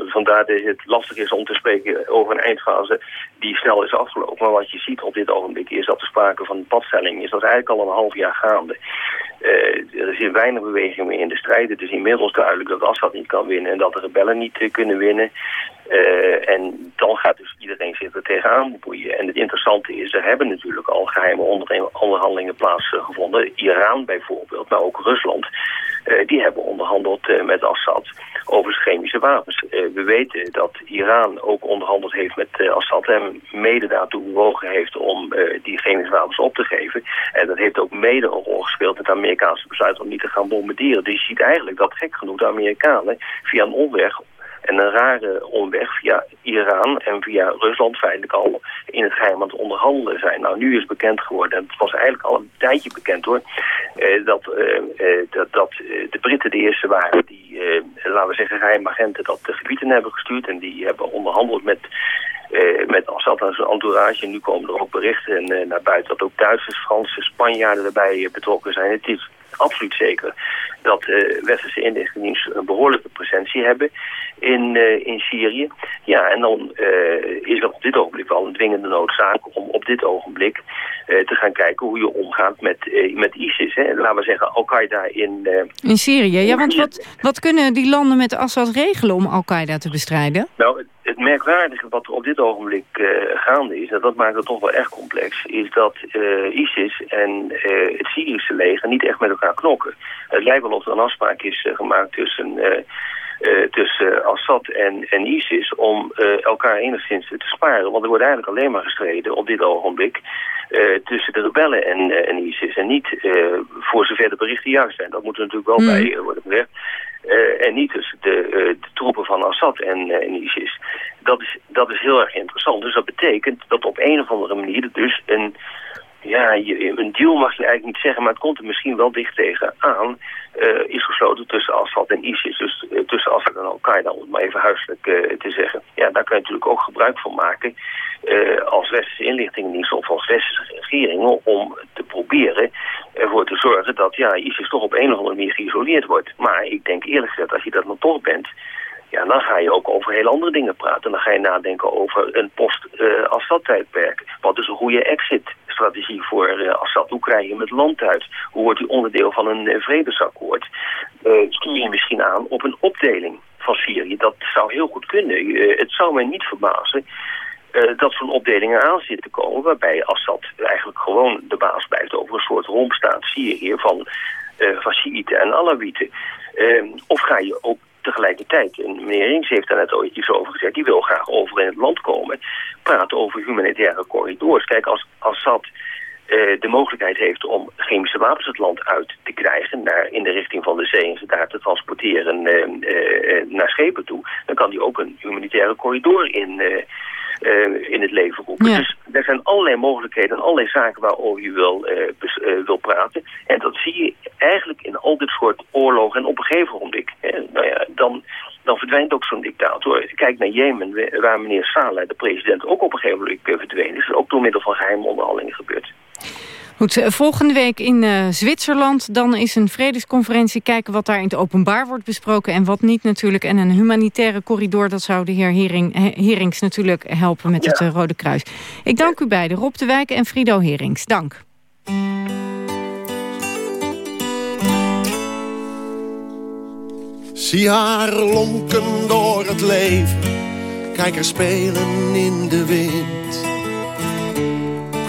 vandaar dat het lastig is om te spreken over een eindfase die snel is afgelopen. Maar wat je ziet op dit ogenblik is dat er sprake van padstelling is. Dat is eigenlijk al een half jaar gaande. Uh, er is weinig beweging meer in de strijd. Het is inmiddels duidelijk dat Assad niet kan winnen en dat de rebellen niet uh, kunnen winnen. En dan gaat dus iedereen zich er tegenaan bemoeien. En het interessante is, er hebben natuurlijk al geheime onderhandelingen plaatsgevonden. Iran bijvoorbeeld, maar ook Rusland. Uh, die hebben onderhandeld uh, met Assad over chemische wapens. we weten dat Iran ook onderhandeld heeft met Assad en mede daartoe bewogen heeft om die chemische wapens op te geven. En dat heeft ook mede een rol gespeeld in het Amerikaanse besluit om niet te gaan bombarderen. Dus je ziet eigenlijk dat gek genoeg de Amerikanen via een omweg en een rare omweg via Iran en via Rusland feitelijk al in het geheim aan het onderhandelen zijn. Nou, nu is bekend geworden, en het was eigenlijk al een tijdje bekend hoor, eh, dat, eh, eh dat, dat eh, de Britten de eerste waren die, eh, laten we zeggen, geheimagenten dat de gebieden hebben gestuurd en die hebben onderhandeld met met Assad en zijn entourage. Nu komen er ook berichten naar buiten dat ook Duitsers, Fransen, Spanjaarden erbij betrokken zijn. Het is absoluut zeker dat uh, westerse inlichtingendiensten een behoorlijke presentie hebben in, uh, in Syrië. Ja, en dan uh, is er op dit ogenblik wel een dwingende noodzaak om op dit ogenblik te gaan kijken hoe je omgaat met, met ISIS. Hè. Laten we zeggen Al-Qaeda in... in Syrië, ja, want wat, wat kunnen die landen met Assad regelen om Al-Qaeda te bestrijden? Nou, het merkwaardige wat er op dit ogenblik uh, gaande is, en dat maakt het toch wel erg complex, is dat uh, ISIS en uh, het Syrische leger niet echt met elkaar knokken. Het lijkt wel of er een afspraak is gemaakt tussen, tussen Assad en, en ISIS om elkaar enigszins te sparen. Want er wordt eigenlijk alleen maar gestreden op dit ogenblik tussen de rebellen en, en ISIS. En niet voor zover de berichten juist zijn. Dat moet er natuurlijk wel mm. bij worden gezegd. Uh, en niet tussen de, uh, de, troepen van Assad en, uh, en ISIS. Dat is, dat is heel erg interessant. Dus dat betekent dat op een of andere manier dus een, ja, een deal mag je eigenlijk niet zeggen, maar het komt er misschien wel dicht tegen aan, is gesloten tussen Assad en ISIS. Dus tussen Assad en Al-Qaeda, om het maar even huiselijk te zeggen. Ja, daar kan je natuurlijk ook gebruik van maken als westerse inlichtingendienst of als westerse regeringen om te proberen ervoor te zorgen dat ja, ISIS toch op een of andere manier geïsoleerd wordt. Maar ik denk eerlijk gezegd, als je dat dan toch bent, ja, dan ga je ook over heel andere dingen praten. Dan ga je nadenken over een post-Assad-tijdperk. Wat is een goede exit-strategie voor uh, Assad? Hoe krijg je het land uit? Hoe wordt u onderdeel van een uh, vredesakkoord? Stuur je misschien aan op een opdeling van Syrië? Dat zou heel goed kunnen. het zou mij niet verbazen uh, dat zo'n opdeling eraan zit te komen... waarbij Assad eigenlijk gewoon de baas blijft over een soort rompstaat Syrië van uh, en Alawieten. Of ga je ook tegelijkertijd, en meneer Rings heeft daar net ooit iets over gezegd... die wil graag over in het land komen, praten over humanitaire corridors. Kijk, als Assad uh, de mogelijkheid heeft om chemische wapens het land uit te krijgen... Naar, in de richting van de zee en ze daar te transporteren uh, uh, naar schepen toe... dan kan hij ook een humanitaire corridor in uh, in het leven roepen. Dus er zijn allerlei mogelijkheden en allerlei zaken waarover je wil, wil praten. En dat zie je eigenlijk in al dit soort oorlogen. En op een gegeven moment, nou ja, dan, dan verdwijnt ook zo'n dictator. Kijk naar Jemen, waar meneer Saleh, de president, ook op een gegeven moment verdwenen is. Ook door middel van geheime onderhandelingen gebeurd. Goed, eh, volgende week in uh, Zwitserland. Dan is een vredesconferentie. Kijken wat daar in het openbaar wordt besproken en wat niet natuurlijk. En een humanitaire corridor, dat zou de heer Hering, Herings natuurlijk helpen met het uh, Rode Kruis. Ik dank u beiden, Rob de Wijk en Frido Herings. Dank. Zie haar lonken door het leven. Kijk haar spelen in de wind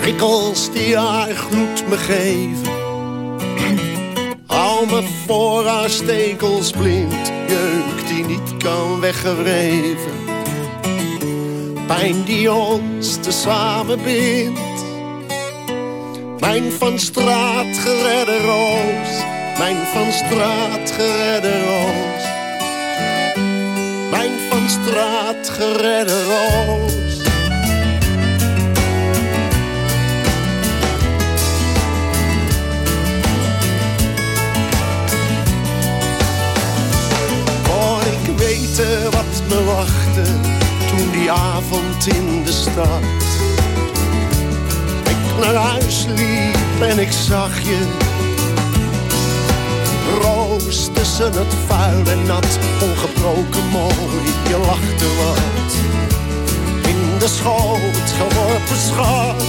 prikkels die haar gloed me geven. Hou me voor haar stekels blind, jeuk die niet kan weggewreven. Pijn die ons te samen bindt. Mijn van straat geredde roos, mijn van straat geredde roos. Mijn van straat geredde roos. weten wat me wachtte toen die avond in de stad. Ik naar huis liep en ik zag je. Roos tussen het vuil en nat, ongebroken mooi, je lachte wat. In de schoot geworpen schat.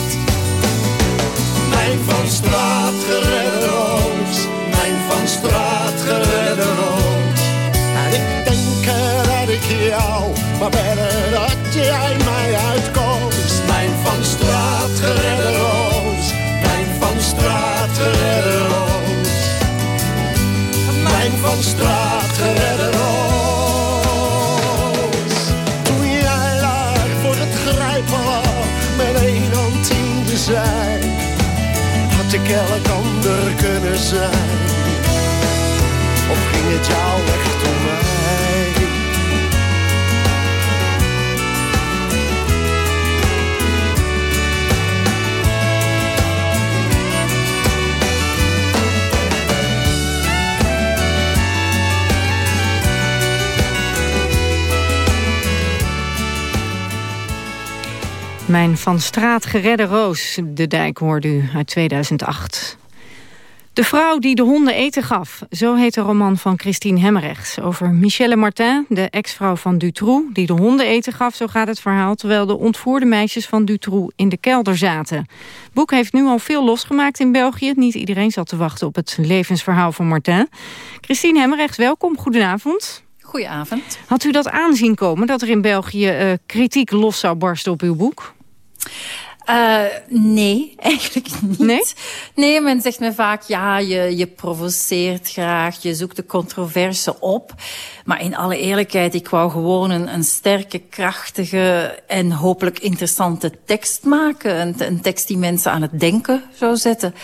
Mijn van straat geredde roos, mijn van straat geredde roos. En ik denk ik jou, maar verder dat jij van straat geredde roos, de dijk hoorde u uit 2008. De vrouw die de honden eten gaf, zo heet de roman van Christine Hemmerrechts. Over Michelle Martin, de ex-vrouw van Dutroux, die de honden eten gaf, zo gaat het verhaal... terwijl de ontvoerde meisjes van Dutroux in de kelder zaten. Het boek heeft nu al veel losgemaakt in België. Niet iedereen zat te wachten op het levensverhaal van Martin. Christine Hemmerrechts, welkom, goedenavond. Goedenavond. Had u dat aanzien komen, dat er in België uh, kritiek los zou barsten op uw boek? Uh, nee, eigenlijk niet. Nee? Nee, men zegt me vaak, ja, je, je provoceert graag, je zoekt de controverse op. Maar in alle eerlijkheid, ik wou gewoon een, een sterke, krachtige en hopelijk interessante tekst maken. Een, een tekst die mensen aan het denken zou zetten.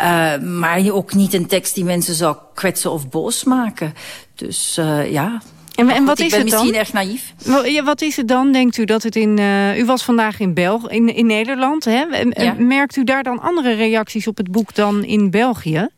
Uh, maar ook niet een tekst die mensen zou kwetsen of boos maken. Dus uh, ja, en, en wat ik is ben het dan? misschien erg naïef. Ja, wat is het dan, denkt u, dat het in... Uh, u was vandaag in, Belg in, in Nederland, hè? Ja. Merkt u daar dan andere reacties op het boek dan in België?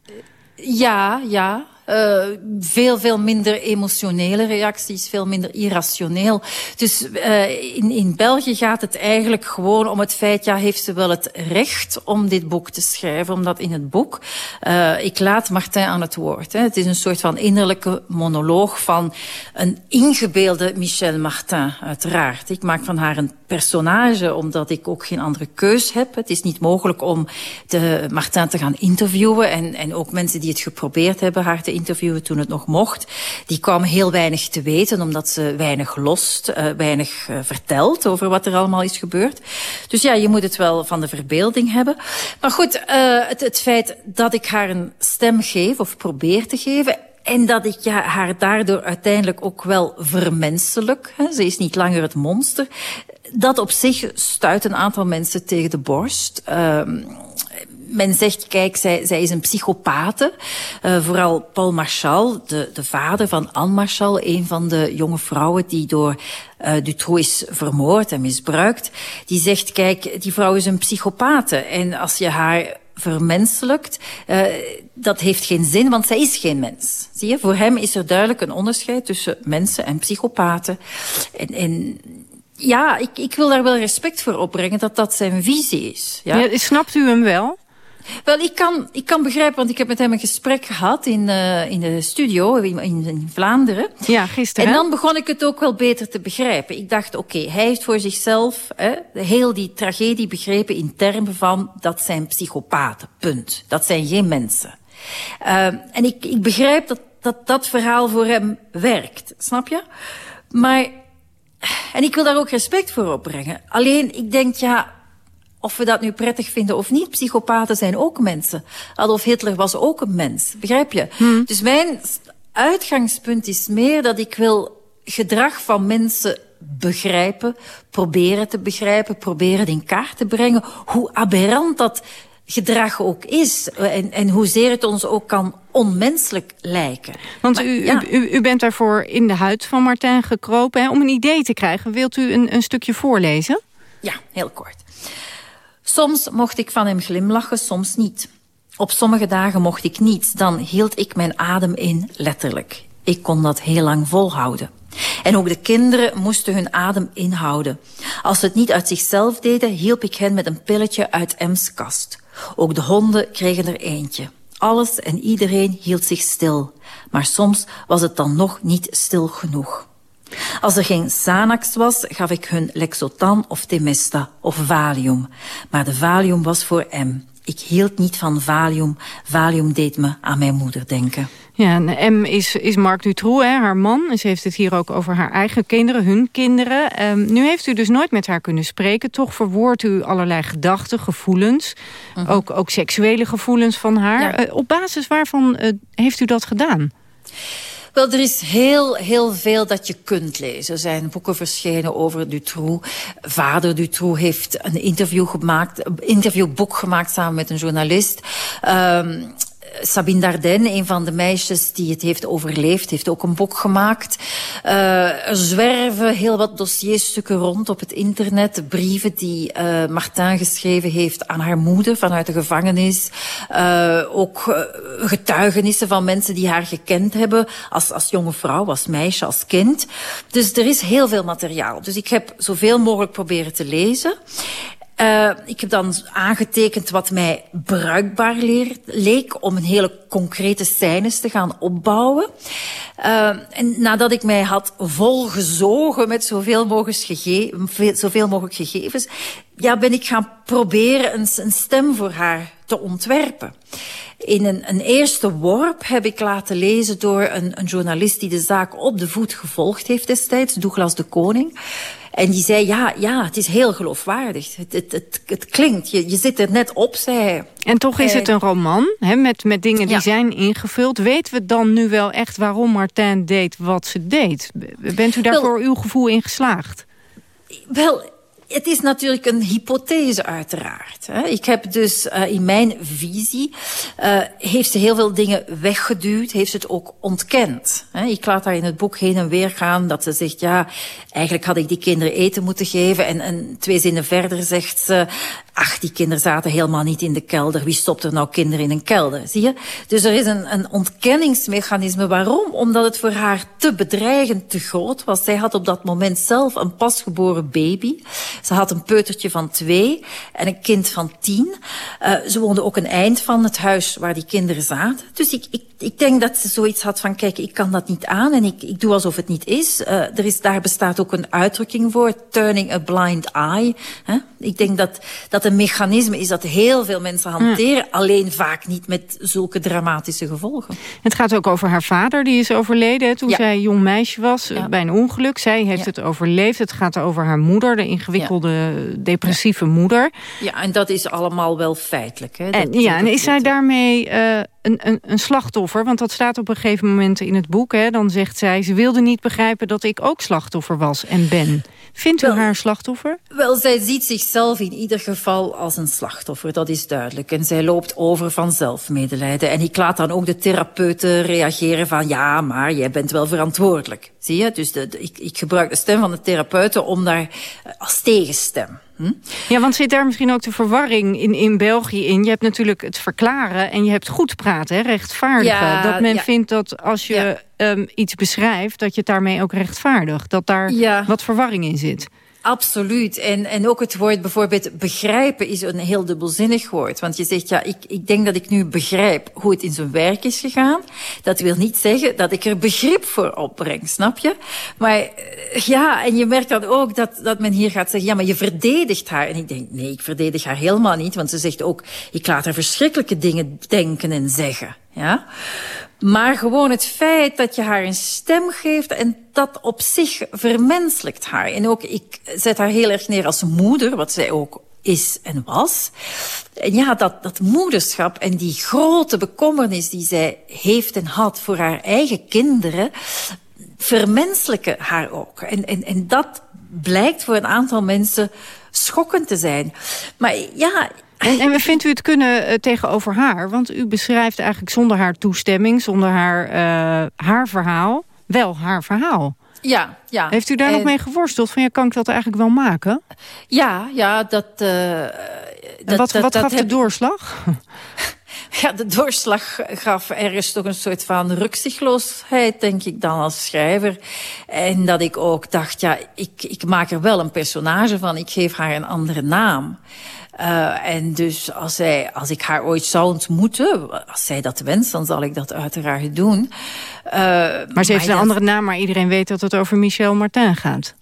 Ja, ja. Uh, veel, veel minder emotionele reacties, veel minder irrationeel. Dus uh, in, in België gaat het eigenlijk gewoon om het feit... ja, heeft ze wel het recht om dit boek te schrijven? Omdat in het boek, uh, ik laat Martin aan het woord. Hè. Het is een soort van innerlijke monoloog van een ingebeelde Michel Martin, uiteraard. Ik maak van haar een personage, omdat ik ook geen andere keus heb. Het is niet mogelijk om de Martin te gaan interviewen. En, en ook mensen die het geprobeerd hebben haar te interviewen toen het nog mocht. Die kwamen heel weinig te weten, omdat ze weinig lost, uh, weinig uh, vertelt over wat er allemaal is gebeurd. Dus ja, je moet het wel van de verbeelding hebben. Maar goed, uh, het, het feit dat ik haar een stem geef, of probeer te geven... En dat ik ja, haar daardoor uiteindelijk ook wel vermenselijk. Hè, ze is niet langer het monster. Dat op zich stuit een aantal mensen tegen de borst. Uh, men zegt, kijk, zij, zij is een psychopate. Uh, vooral Paul Marchal, de, de vader van Anne Marchal... een van de jonge vrouwen die door uh, Dutroux is vermoord en misbruikt... die zegt, kijk, die vrouw is een psychopate. En als je haar vermenselijkt, uh, dat heeft geen zin, want zij is geen mens. Zie je, voor hem is er duidelijk een onderscheid tussen mensen en psychopaten. En, en ja, ik, ik wil daar wel respect voor opbrengen dat dat zijn visie is. Ja? Ja, snapt u hem wel? Wel, ik kan, ik kan begrijpen, want ik heb met hem een gesprek gehad in, uh, in de studio in, in, Vlaanderen. Ja, gisteren. En dan begon ik het ook wel beter te begrijpen. Ik dacht, oké, okay, hij heeft voor zichzelf hè, heel die tragedie begrepen in termen van dat zijn psychopaten, punt. Dat zijn geen mensen. Uh, en ik, ik begrijp dat, dat dat verhaal voor hem werkt, snap je? Maar, en ik wil daar ook respect voor opbrengen. Alleen, ik denk, ja, of we dat nu prettig vinden of niet, psychopaten zijn ook mensen. Adolf Hitler was ook een mens, begrijp je? Hmm. Dus mijn uitgangspunt is meer dat ik wil gedrag van mensen begrijpen, proberen te begrijpen, proberen in kaart te brengen hoe aberrant dat gedrag ook is. En, en hoezeer het ons ook kan onmenselijk lijken. Want maar, u, ja. u, u bent daarvoor in de huid van Martijn gekropen. Hè? Om een idee te krijgen, wilt u een, een stukje voorlezen? Ja, heel kort. Soms mocht ik van hem glimlachen, soms niet. Op sommige dagen mocht ik niet, dan hield ik mijn adem in, letterlijk. Ik kon dat heel lang volhouden. En ook de kinderen moesten hun adem inhouden. Als ze het niet uit zichzelf deden, hielp ik hen met een pilletje uit M's kast. Ook de honden kregen er eentje. Alles en iedereen hield zich stil. Maar soms was het dan nog niet stil genoeg. Als er geen Xanax was, gaf ik hun Lexotan of Temesta of Valium. Maar de Valium was voor M. Ik hield niet van Valium. Valium deed me aan mijn moeder denken. Ja, en M is, is Marc Dutroux, hè, haar man. En ze heeft het hier ook over haar eigen kinderen, hun kinderen. Um, nu heeft u dus nooit met haar kunnen spreken. Toch verwoordt u allerlei gedachten, gevoelens. Uh -huh. ook, ook seksuele gevoelens van haar. Ja. Uh, op basis waarvan uh, heeft u dat gedaan? Wel, er is heel, heel veel dat je kunt lezen. Er zijn boeken verschenen over Dutroux. Vader Dutroux heeft een interview gemaakt, een interviewboek gemaakt samen met een journalist. Um, Sabine Dardenne, een van de meisjes die het heeft overleefd, heeft ook een boek gemaakt. Uh, er zwerven heel wat dossierstukken rond op het internet. Brieven die uh, Martin geschreven heeft aan haar moeder vanuit de gevangenis. Uh, ook getuigenissen van mensen die haar gekend hebben als, als jonge vrouw, als meisje, als kind. Dus er is heel veel materiaal. Dus ik heb zoveel mogelijk proberen te lezen. Uh, ik heb dan aangetekend wat mij bruikbaar leek om een hele concrete scènes te gaan opbouwen. Uh, en nadat ik mij had volgezogen met zoveel mogelijk, zoveel gegevens, ja, ben ik gaan proberen een, een stem voor haar te ontwerpen. In een, een, eerste worp heb ik laten lezen door een, een, journalist die de zaak op de voet gevolgd heeft destijds, Douglas de Koning. En die zei, ja, ja, het is heel geloofwaardig. Het, het, het, het klinkt, je, je zit er net op, zei hij. En toch is het een roman, hè, met, met dingen die zijn ingevuld. Weten we dan nu wel echt waarom Martin deed wat ze deed? Bent u daar wel, voor uw gevoel in geslaagd? Wel, het is natuurlijk een hypothese uiteraard. Ik heb dus uh, in mijn visie... Uh, heeft ze heel veel dingen weggeduwd, heeft ze het ook ontkend. Ik laat daar in het boek heen en weer gaan dat ze zegt... ja, eigenlijk had ik die kinderen eten moeten geven. En, en twee zinnen verder zegt ze... ach, die kinderen zaten helemaal niet in de kelder. Wie stopt er nou kinderen in een kelder? Zie je? Dus er is een, een ontkenningsmechanisme. Waarom? Omdat het voor haar te bedreigend, te groot was. Zij had op dat moment zelf een pasgeboren baby... Ze had een peutertje van twee en een kind van tien. Uh, ze woonde ook een eind van het huis waar die kinderen zaten. Dus ik, ik, ik denk dat ze zoiets had van, kijk, ik kan dat niet aan en ik, ik doe alsof het niet is. Uh, er is. Daar bestaat ook een uitdrukking voor, turning a blind eye. Ik denk dat dat een mechanisme is dat heel veel mensen hanteren, alleen vaak niet met zulke dramatische gevolgen. Het gaat ook over haar vader, die is overleden toen ja. zij jong meisje was, ja. bij een ongeluk. Zij heeft het overleefd. Het gaat over haar moeder, de ingewikkelde depressieve moeder. Ja, en dat is allemaal wel feitelijk. Hè? en, ja, en is zij daarmee uh, een, een, een, slachtoffer? Want dat staat op een gegeven moment in het boek. Hè? Dan zegt zij, ze wilde niet begrijpen dat ik ook slachtoffer was en ben. Vindt u wel, haar slachtoffer? Wel, zij ziet zichzelf in ieder geval als een slachtoffer, dat is duidelijk. En zij loopt over van zelfmedelijden. En ik laat dan ook de therapeuten reageren van... ja, maar jij bent wel verantwoordelijk. Zie je? Dus de, de, ik, ik, gebruik de stem van de therapeuten om daar uh, als tegenstem... Hm? Ja, want zit daar misschien ook de verwarring in, in België in? Je hebt natuurlijk het verklaren en je hebt goed praten, hè, rechtvaardigen. Ja, dat men ja. vindt dat als je ja. Um, iets beschrijft, dat je het daarmee ook rechtvaardigt. Dat daar wat verwarring in zit. Absoluut. En, en ook het woord bijvoorbeeld begrijpen is een heel dubbelzinnig woord. Want je zegt, ja, ik, ik denk dat ik nu begrijp hoe het in zijn werk is gegaan. Dat wil niet zeggen dat ik er begrip voor opbreng, snap je? Maar ja, en je merkt dan ook dat, dat men hier gaat zeggen, ja, maar je verdedigt haar. En ik denk, nee, ik verdedig haar helemaal niet. Want ze zegt ook, ik laat haar verschrikkelijke dingen denken en zeggen. Ja? Maar gewoon het feit dat je haar een stem geeft en dat op zich vermenselijkt haar. En ook, ik zet haar heel erg neer als moeder, wat zij ook is en was. En ja, dat, dat moederschap en die grote bekommernis die zij heeft en had voor haar eigen kinderen, vermenselijken haar ook. En, en, en dat blijkt voor een aantal mensen schokkend te zijn. Maar ja, en, en vindt u het kunnen uh, tegenover haar? Want u beschrijft eigenlijk zonder haar toestemming, zonder haar, uh, haar verhaal, wel haar verhaal. Ja, ja. Heeft u daar en... nog mee geworsteld? Van ja, kan ik dat eigenlijk wel maken? Ja, ja, dat... Uh, dat wat dat, wat dat gaf heb... de doorslag? Ja, de doorslag gaf ergens toch een soort van rukzichtloosheid, denk ik dan als schrijver. En dat ik ook dacht, ja, ik, ik maak er wel een personage van. Ik geef haar een andere naam. Uh, en dus als, zij, als ik haar ooit zou ontmoeten, als zij dat wenst, dan zal ik dat uiteraard doen. Uh, maar ze heeft een andere naam, maar iedereen weet dat het over Michel Martin gaat.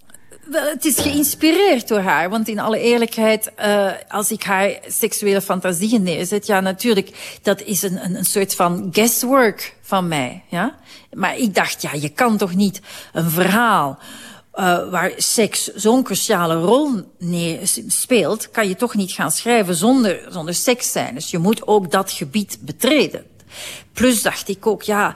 Wel, het is geïnspireerd door haar. Want in alle eerlijkheid, uh, als ik haar seksuele fantasieën neerzet... ja, natuurlijk, dat is een, een, een soort van guesswork van mij. Ja? Maar ik dacht, ja, je kan toch niet een verhaal... Uh, waar seks zo'n cruciale rol speelt... kan je toch niet gaan schrijven zonder, zonder seks zijn. Dus je moet ook dat gebied betreden. Plus dacht ik ook, ja,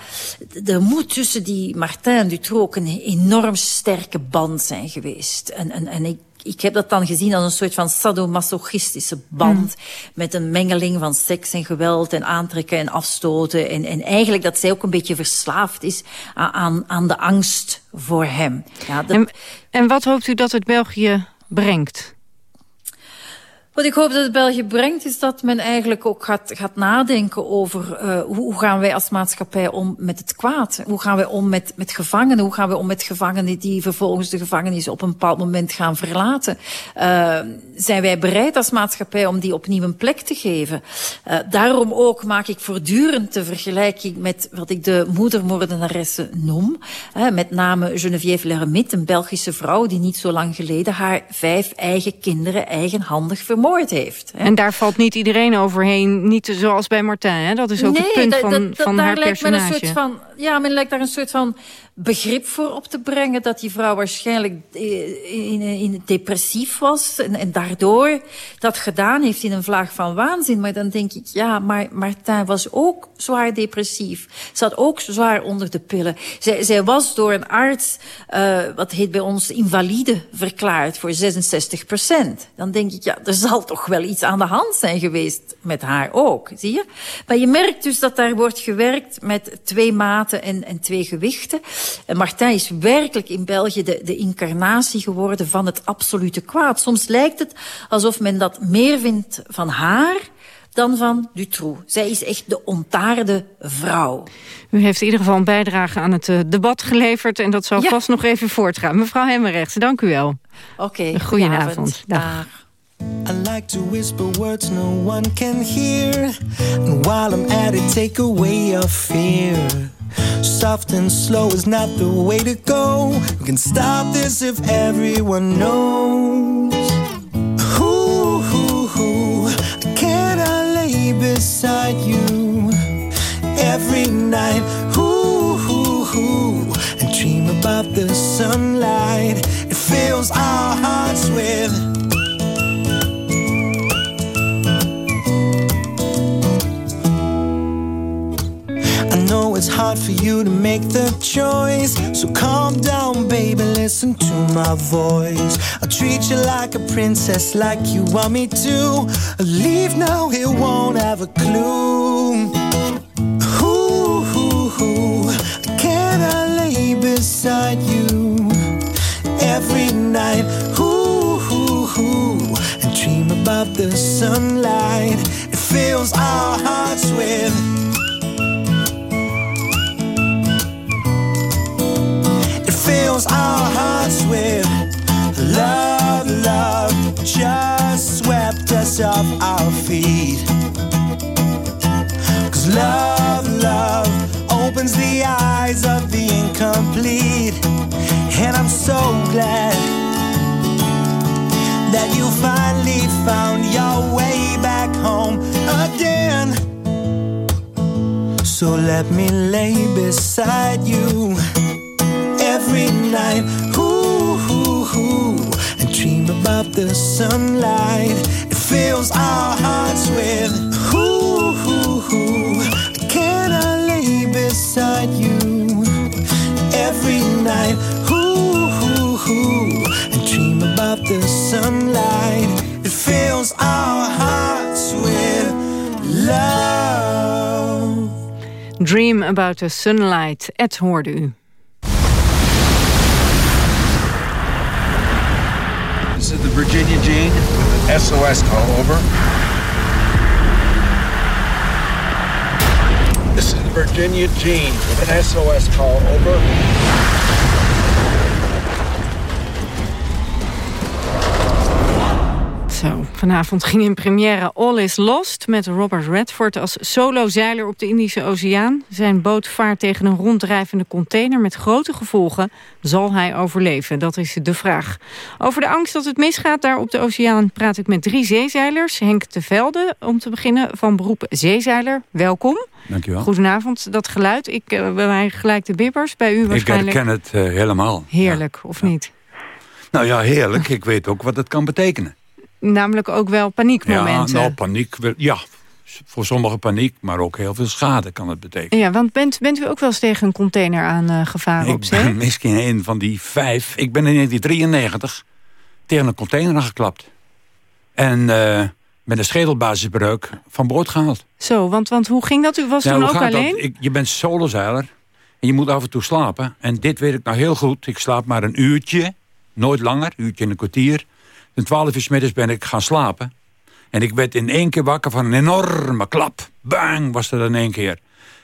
er moet tussen die Martin Dutroux ook een enorm sterke band zijn geweest. En, en, en ik ik heb dat dan gezien als een soort van sadomasochistische band. Mm. Met een mengeling van seks en geweld en aantrekken en afstoten. En, en eigenlijk dat zij ook een beetje verslaafd is aan, aan de angst voor hem. Ja, dat... en, en wat hoopt u dat het België brengt? Wat ik hoop dat het België brengt, is dat men eigenlijk ook gaat, gaat nadenken over uh, hoe gaan wij als maatschappij om met het kwaad? Hoe gaan wij om met, met gevangenen? Hoe gaan wij om met gevangenen die vervolgens de gevangenis op een bepaald moment gaan verlaten? Uh, zijn wij bereid als maatschappij om die opnieuw een plek te geven? Uh, daarom ook maak ik voortdurend de vergelijking met wat ik de moedermoordenaresse noem. met name Geneviève Lermit, een Belgische vrouw die niet zo lang geleden haar vijf eigen kinderen eigenhandig vermoord heeft. Hè. En daar valt niet iedereen overheen, niet zoals bij Martin. Hè? Dat is ook nee, het punt van, van daar haar lijkt personage. Men een soort van, ja, men lijkt daar een soort van begrip voor op te brengen... dat die vrouw waarschijnlijk in, in depressief was... En, en, daardoor dat gedaan heeft in een vlaag van waanzin. Maar dan denk ik, ja, maar Martin was ook zwaar depressief. Zat ook zwaar onder de pillen. Zij, zij was door een arts, uh, wat heet bij ons invalide, verklaard voor 66 procent. Dan denk ik, ja, er zal toch wel iets aan de hand zijn geweest met haar ook, zie je? Maar je merkt dus dat daar wordt gewerkt met twee maten en, en twee gewichten. En Martin is werkelijk in België de, de incarnatie geworden van het absolute kwaad. Soms lijkt het alsof men dat meer vindt van haar dan van Dutroux. Zij is echt de ontaarde vrouw. U heeft in ieder geval een bijdrage aan het uh, debat geleverd... en dat zal Ja. vast nog even voortgaan. Mevrouw Hemmerrechts, dank u wel. Oké, Goedenavond. Dag. I like to whisper words no one can hear. And while I'm at it, take away your fear. Soft and slow is not the way to go. We can stop this if everyone knows. Ooh, ooh, ooh, can I lay beside you every night? Ooh, ooh, ooh, and dream about the sunlight. It fills our hearts with. Know it's hard for you to make the choice. So calm down, baby, listen to my voice. I'll treat you like a princess, like you want me to. Leave now, it won't have a clue. Ooh, ooh, ooh, can I lay beside you every night? Ooh, ooh, ooh, and dream about the sunlight. It fills our hearts with. It fills our hearts with love, love. Just swept us off our feet. Cause love, love opens the eyes of the incomplete. And I'm so glad that you finally found your way back home again. So let me lay beside you every night. Ooh, ooh, ooh, and dream about the sunlight. It fills our hearts with. Ooh, ooh, ooh, can I lay beside you every night? Ooh, ooh, ooh, and dream about the sunlight. It fills our hearts with love. Dream About the Sunlight. Ed hoorde u. This is the Virginia Jane with an SOS call over. This is the Virginia Jane with an SOS call over. Zo, vanavond ging in première All is Lost... met Robert Redford als solozeiler op de Indische Oceaan. Zijn boot vaart tegen een ronddrijvende container met grote gevolgen. Zal hij overleven? Dat is de vraag. Over de angst dat het misgaat daar op de oceaan... praat ik met drie zeezeilers. Henk de Velde, om te beginnen, van beroep zeezeiler. Welkom. Dankjewel. Goedenavond, dat geluid. Ik, bij mij gelijk de bibbers, bij u Ik waarschijnlijk... herken het uh, helemaal. Heerlijk, of niet? Nou ja, heerlijk. Ik weet ook wat het kan betekenen. Namelijk ook wel paniekmomenten. Ja, nou, paniek, ja, voor sommigen paniek, maar ook heel veel schade kan het betekenen. Ja, want bent, bent u ook wel eens tegen een container aan uh, gevaren op zee? ben misschien een van die vijf. Ik ben in 1993 tegen een container aangeklapt. En uh, met een schedelbasisbreuk van boord gehaald. Zo, want, want hoe ging dat? U was nou, toen ook alleen? Ik, je bent solozeiler en je moet af en toe slapen. En dit weet ik nou heel goed. Ik slaap maar een uurtje, nooit langer, een uurtje en een kwartier... Ten twaalf uur middags ben ik gaan slapen. En ik werd in één keer wakker van een enorme klap. Bang, was er in één keer.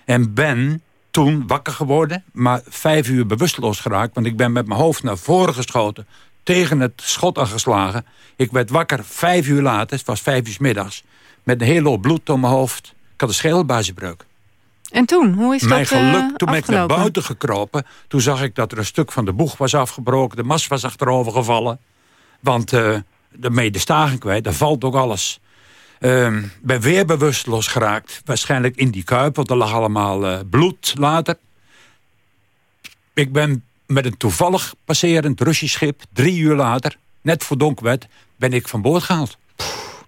En ben toen wakker geworden, maar vijf uur bewusteloos geraakt. Want ik ben met mijn hoofd naar voren geschoten. Tegen het schot aangeslagen. Ik werd wakker vijf uur later, het was vijf uur middags. Met een hele hoop bloed om mijn hoofd. Ik had een schedelbasisbreuk. En toen, hoe is Mijn dat eh, geluk, toen ben ik naar buiten gekropen. Toen zag ik dat er een stuk van de boeg was afgebroken. De mas was achterover gevallen. Want eh daarmee de stagen kwijt, daar valt ook alles. Ehm, ben weer bewusteloos geraakt. Waarschijnlijk in die kuip, want er lag allemaal eh, bloed later. Ik ben met een toevallig passerend Russisch schip... drie uur later, net voor donker werd, ben ik van boord gehaald.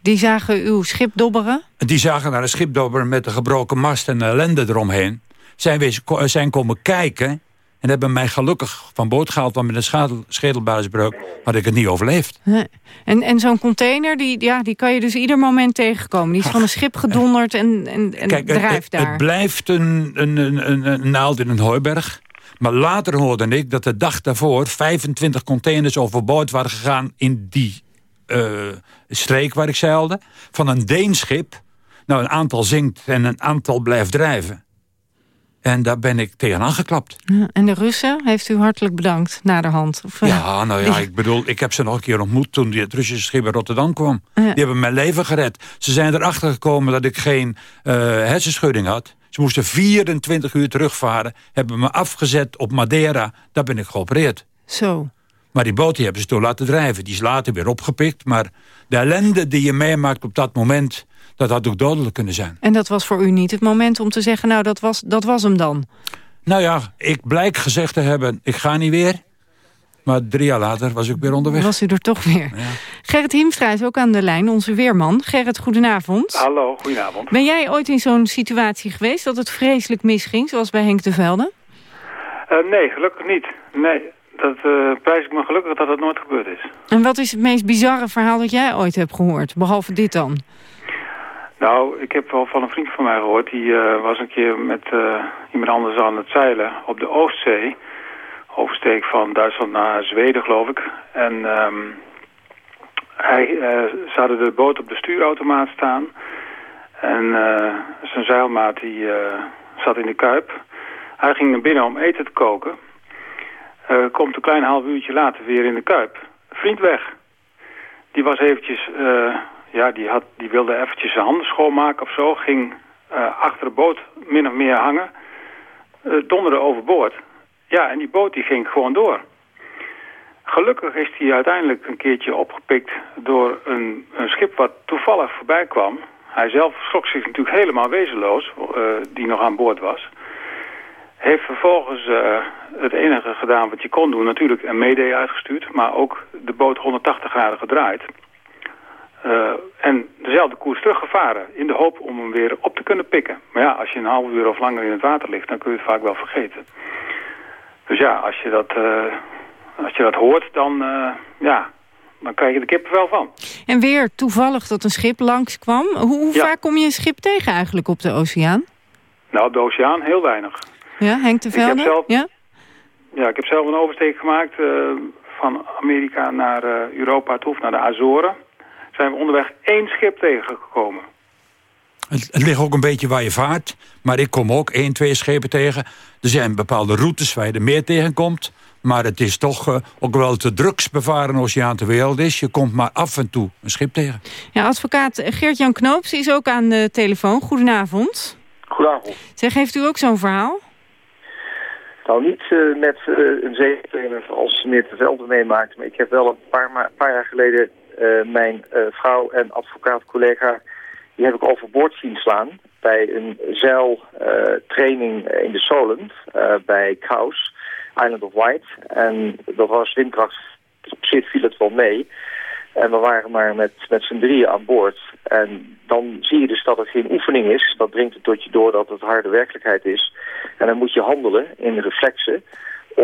Die zagen uw schip dobberen? Die zagen naar een schipdobber met een gebroken mast en ellende eromheen. Zijn, ko- zijn komen kijken en hebben mij gelukkig van boord gehaald... want met een schadel- had ik het niet overleefd. En, en zo'n container, die, ja, die kan je dus ieder moment tegenkomen. Die is van een schip gedonderd en, en, en Kijk, drijft het- daar. het blijft een, een, een, een, naald in een hooiberg. Maar later hoorde ik dat de dag daarvoor 25 containers overboord waren gegaan in die eh, streek waar ik zeilde. Van een Deens schip. Nou, een aantal zinkt en een aantal blijft drijven. En daar ben ik tegenaan geklapt. Ja, en de Russen heeft u hartelijk bedankt, naderhand. Of, eh, Ja, nou ja, ik bedoel, ik heb ze nog een keer ontmoet toen die het Russische schip in Rotterdam kwam. Ja. Die hebben mijn leven gered. Ze zijn erachter gekomen dat ik geen eh, hersenschudding had. Ze moesten 24 uur terugvaren. Hebben me afgezet op Madeira. Daar ben ik geopereerd. Zo. Maar die boot die hebben ze door laten drijven. Die is later weer opgepikt. Maar de ellende die je meemaakt op dat moment... dat had ook dodelijk kunnen zijn. En dat was voor u niet het moment om te zeggen... nou, dat was, dat was hem dan. Nou ja, ik blijk gezegd te hebben... ik ga niet weer. Maar drie jaar later was ik weer onderweg. Was u er toch weer. Gerrit Hiemstra is ook aan de lijn, onze weerman. Gerrit, goedenavond. Hallo, goedenavond. Ben jij ooit in zo'n situatie geweest dat het vreselijk misging... zoals bij Henk de Velde? Eh, nee, gelukkig niet. Nee, dat eh, prijs ik me gelukkig dat dat nooit gebeurd is. En wat is het meest bizarre verhaal dat jij ooit hebt gehoord? Behalve dit dan. Nou, ik heb wel van een vriend van mij gehoord. Die eh, was een keer met eh, iemand anders aan het zeilen op de Oostzee. Oversteek van Duitsland naar Zweden, geloof ik. En ehm, hij, eh, ze hadden de boot op de stuurautomaat staan. En eh, zijn zeilmaat die eh, zat in de kuip. Hij ging naar binnen om eten te koken. Eh, komt een klein half uurtje later weer in de kuip. Vriend weg. Die was eventjes, eh, ja, die, had, die wilde eventjes zijn handen schoonmaken of zo. Ging eh, achter de boot min of meer hangen. eh donderde overboord. Ja, en die boot die ging gewoon door. Gelukkig is hij uiteindelijk een keertje opgepikt door een, een schip wat toevallig voorbij kwam. Hij zelf schrok zich natuurlijk helemaal wezenloos, eh, die nog aan boord was. Heeft vervolgens het enige gedaan wat je kon doen. Natuurlijk een mayday uitgestuurd, maar ook de boot 180 graden gedraaid. Eh, en dezelfde koers teruggevaren in de hoop om hem weer op te kunnen pikken. Maar ja, als je een half uur of langer in het water ligt, dan kun je het vaak wel vergeten. Dus ja, als je dat, eh, als je dat hoort, dan, eh, ja, dan krijg je de kippenvel van. En weer toevallig dat een schip langskwam. Hoe, hoe Ja. vaak kom je een schip tegen eigenlijk op de oceaan? Nou, op de oceaan heel weinig. Ja, Henk de Ik heb Velde? zelf- Ja? Ja, ik heb zelf een oversteek gemaakt van Amerika naar Europa toe, of naar de Azoren. Zijn we onderweg één schip tegengekomen. Het, het ligt ook een beetje waar je vaart. Maar ik kom ook één, twee schepen tegen. Er zijn bepaalde routes waar je er meer tegenkomt. Maar het is toch eh, ook wel de drugsbevaren oceaan ter wereld is. Je komt maar af en toe een schip tegen. Ja, advocaat Geert-Jan Knoops is ook aan de telefoon. Goedenavond. Goedenavond. Zeg, heeft u ook zo'n verhaal? Nou, niet eh, met eh, een zeetrainer als meneer Te Velde meemaakt. Maar ik heb wel een paar, paar jaar geleden mijn eh, vrouw en advocaat-collega... die heb ik overboord zien slaan bij een zeiltraining in de Solent eh, bij Kraus, Island of Wight. En dat was windkracht, op zich viel het wel mee... En we waren maar met, met z'n drieën aan boord. En dan zie je dus dat het geen oefening is. Dat dringt het tot je door dat het harde werkelijkheid is. En dan moet je handelen in reflexen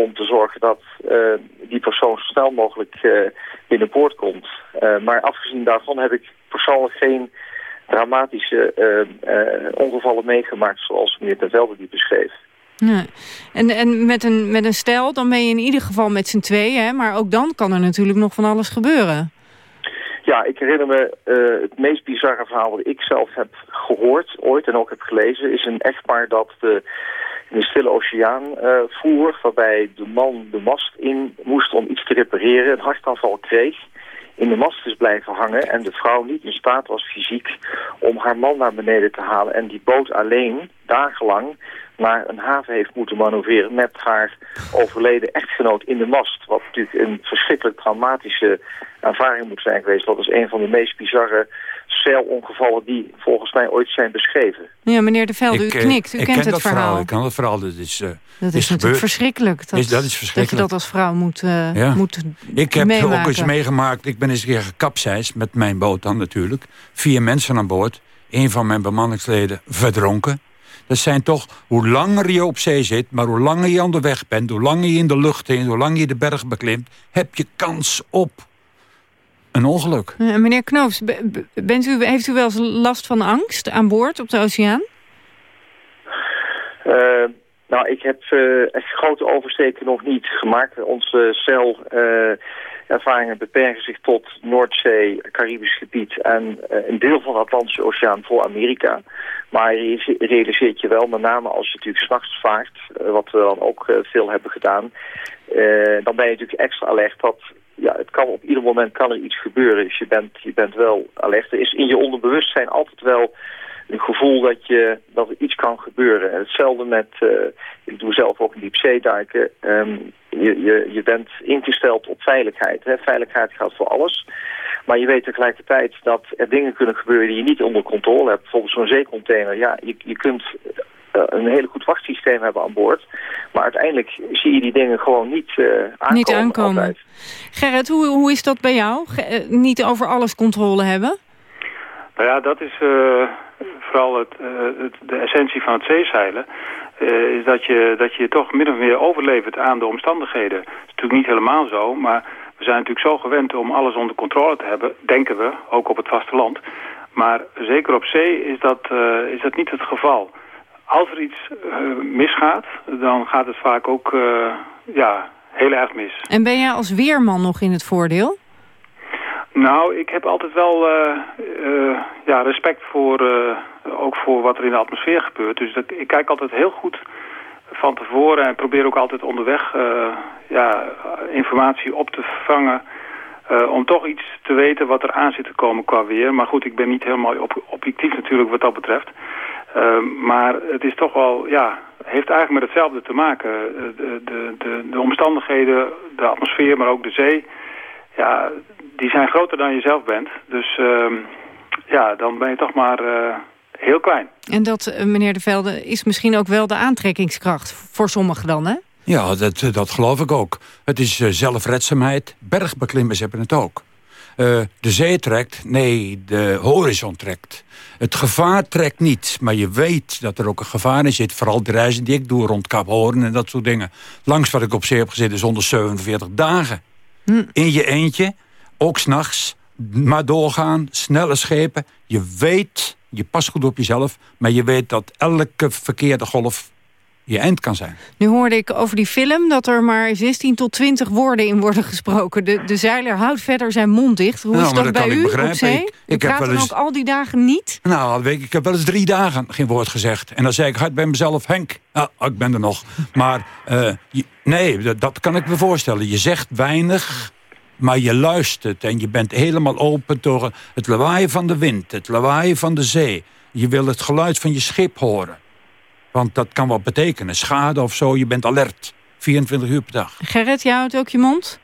om te zorgen dat eh, die persoon zo snel mogelijk uh, binnenboord komt. Uh, maar afgezien daarvan heb ik persoonlijk geen dramatische ongevallen meegemaakt zoals meneer Ten Velde die beschreef. Nee. En, en met, een, met een stel, dan ben je in ieder geval met z'n tweeën. Maar ook dan kan er natuurlijk nog van alles gebeuren. Ja, ik herinner me uh, het meest bizarre verhaal wat ik zelf heb gehoord ooit en ook heb gelezen... is een echtpaar dat de, in de Stille Oceaan uh, voer... waarbij de man de mast in moest om iets te repareren, een hartaanval kreeg in de mast is blijven hangen en de vrouw niet in staat was fysiek om haar man naar beneden te halen en die boot alleen dagenlang naar een haven heeft moeten manoeuvreren met haar overleden echtgenoot in de mast. Wat natuurlijk een verschrikkelijk traumatische ervaring moet zijn geweest. Dat is een van de meest bizarre zeilongevallen die volgens mij ooit zijn beschreven. Ja, meneer De Velde, u eh, knikt. U kent het verhaal. Ik kan het verhaal. Dat is, uh, dat is, natuurlijk verschrikkelijk. Dat, is, dat is verschrikkelijk. Dat je dat als vrouw moet, uh, ja. moet Ik heb meemaken. ook eens meegemaakt. Ik ben eens een keer gekapseist met mijn boot dan natuurlijk. Vier mensen aan boord. Een van mijn bemanningsleden verdronken. Dat zijn toch, hoe langer je op zee zit... maar hoe langer je onderweg bent... hoe langer je in de lucht in, hoe langer je de berg beklimt... heb je kans op een ongeluk. Ja, meneer Knoops, bent u, heeft u wel eens last van angst aan boord op de oceaan? Uh, nou, ik heb uh, echt grote oversteken nog niet gemaakt. Onze cel... Uh, ervaringen beperken zich tot Noordzee, Caribisch gebied en uh, een deel van de Atlantische Oceaan voor Amerika. Maar je realiseert je wel, met name als je natuurlijk s'nachts vaart, uh, wat we dan ook uh, veel hebben gedaan, dan ben je natuurlijk extra alert dat ja, het kan op ieder moment kan er iets gebeuren. Dus je bent, je bent wel alert. Er is in je onderbewustzijn altijd wel een gevoel dat, je, dat er iets kan gebeuren. En hetzelfde met, uh, ik doe zelf ook diepzeeduiken. Um, je, je, je bent ingesteld op veiligheid. Hè. Veiligheid gaat voor alles. Maar je weet tegelijkertijd dat er dingen kunnen gebeuren die je niet onder controle hebt. Bijvoorbeeld zo'n zeecontainer. Ja, je, je kunt een hele goed wachtsysteem hebben aan boord. Maar uiteindelijk zie je die dingen gewoon niet uh, aankomen. Niet aankomen. Altijd. Gerrit, hoe, hoe is dat bij jou? Ge niet over alles controle hebben? Nou ja, dat is uh, vooral het, uh, het, de essentie van het zeezeilen. Uh, is dat je, dat je toch min of meer overlevert aan de omstandigheden. Dat is natuurlijk niet helemaal zo, maar we zijn natuurlijk zo gewend om alles onder controle te hebben, denken we, ook op het vasteland. Maar zeker op zee is dat, is dat niet het geval. Als er iets misgaat, dan gaat het vaak ook ja, heel erg mis. En ben jij als weerman nog in het voordeel? Nou, ik heb altijd wel uh, uh, ja, respect voor, uh, ook voor wat er in de atmosfeer gebeurt. Dus dat, ik kijk altijd heel goed van tevoren en probeer ook altijd onderweg ja, informatie op te vangen... om toch iets te weten wat er aan zit te komen qua weer. Maar goed, ik ben niet helemaal op, objectief natuurlijk wat dat betreft. Maar het is toch wel, ja, heeft eigenlijk met hetzelfde te maken. De, de, de, de omstandigheden, de atmosfeer, maar ook de zee... Ja, die zijn groter dan je zelf bent. Dus uh, ja, dan ben je toch maar uh, heel klein. En dat, uh, meneer De Velde, is misschien ook wel de aantrekkingskracht voor sommigen dan, hè? Ja, dat, dat geloof ik ook. Het is zelfredzaamheid. Bergbeklimmers hebben het ook. De zee trekt, nee, de horizon trekt. Het gevaar trekt niet, maar je weet dat er ook een gevaar in zit. Vooral de reizen die ik doe rond Kap Hoorn en dat soort dingen. Langs wat ik op zee heb gezeten is 147 dagen. Hm. In je eentje, ook s'nachts, maar doorgaan, snelle schepen. Je weet, je past goed op jezelf... maar je weet dat elke verkeerde golf je eind kan zijn. Nu hoorde ik over die film dat er maar 16 tot 20 woorden in worden gesproken. De, de zeiler houdt verder zijn mond dicht. Hoe nou, is dat, bij u op zee? Ik, ik praat dan eens... ook al die dagen niet? Nou, ik, ik heb wel eens drie dagen geen woord gezegd. En dan zei ik hard bij mezelf, Henk, ah, ik ben er nog. Maar uh, je, nee, dat, dat kan ik me voorstellen. Je zegt weinig maar je luistert en je bent helemaal open door het lawaai van de wind, het lawaai van de zee. Je wil het geluid van je schip horen. Want dat kan wat betekenen, schade of zo, je bent alert. 24 uur per dag. Gerrit, jij houdt ook je mond?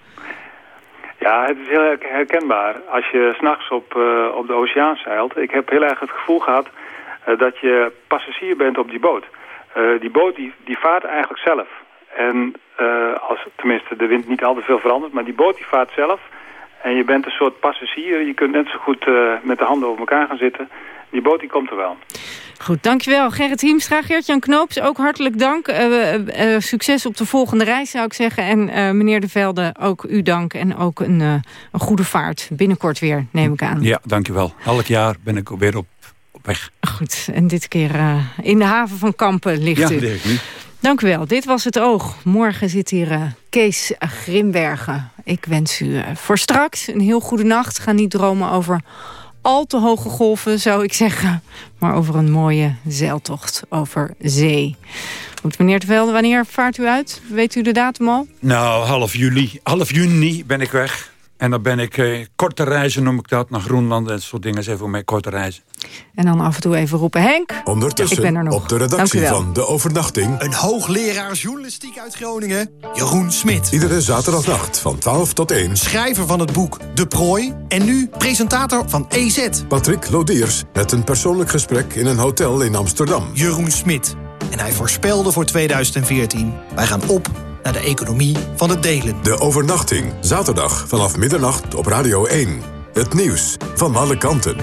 Ja, het is heel herkenbaar. Als je s'nachts op, uh, op de oceaan zeilt... Ik heb heel erg het gevoel gehad uh, dat je passagier bent op die boot. Uh, die boot die, die vaart eigenlijk zelf. En uh, als tenminste de wind niet al te veel verandert, maar die boot die vaart zelf. En je bent een soort passagier. Je kunt net zo goed uh, met de handen over elkaar gaan zitten. Die boot die komt er wel. Goed, dankjewel. Gerrit Hiemstra, Geert-Jan Knoops, ook hartelijk dank. Uh, succes op de volgende reis, zou ik zeggen. En meneer De Velde, ook u dank. En ook een, een goede vaart. Binnenkort weer, neem ik aan. Ja, dankjewel. Elk jaar ben ik weer op, op weg. Goed, en dit keer in de haven van Kampen ligt ja, u. Ja, dat ik nu. Dank u wel. Dit was Het Oog. Morgen zit hier uh, Kees Grimbergen. ik wens u eh, voor straks een heel goede nacht. Ga niet dromen over al te hoge golven, zou ik zeggen. Maar over een mooie zeiltocht over zee. Goed, meneer Te Velde, wanneer vaart u uit? Weet u de datum al? Nou, half juli, half juni ben ik weg. En dan ben ik eh, korte reizen, noem ik dat, naar Groenland en dat soort dingen. zijn voor mij korte reizen. En dan af en toe even roepen, Henk, Ondertussen ik ben er nog. op de redactie van De Overnachting. Een hoogleraar journalistiek uit Groningen, Jeroen Smit. Iedere zaterdagnacht van 12 tot 1. Schrijver van het boek De Prooi en nu presentator van EZ. Patrick Lodiers met een persoonlijk gesprek in een hotel in Amsterdam. Jeroen Smit. En hij voorspelde voor 2014. Wij gaan op naar de economie van het delen. De overnachting, zaterdag vanaf middernacht op Radio 1. Het nieuws van alle kanten.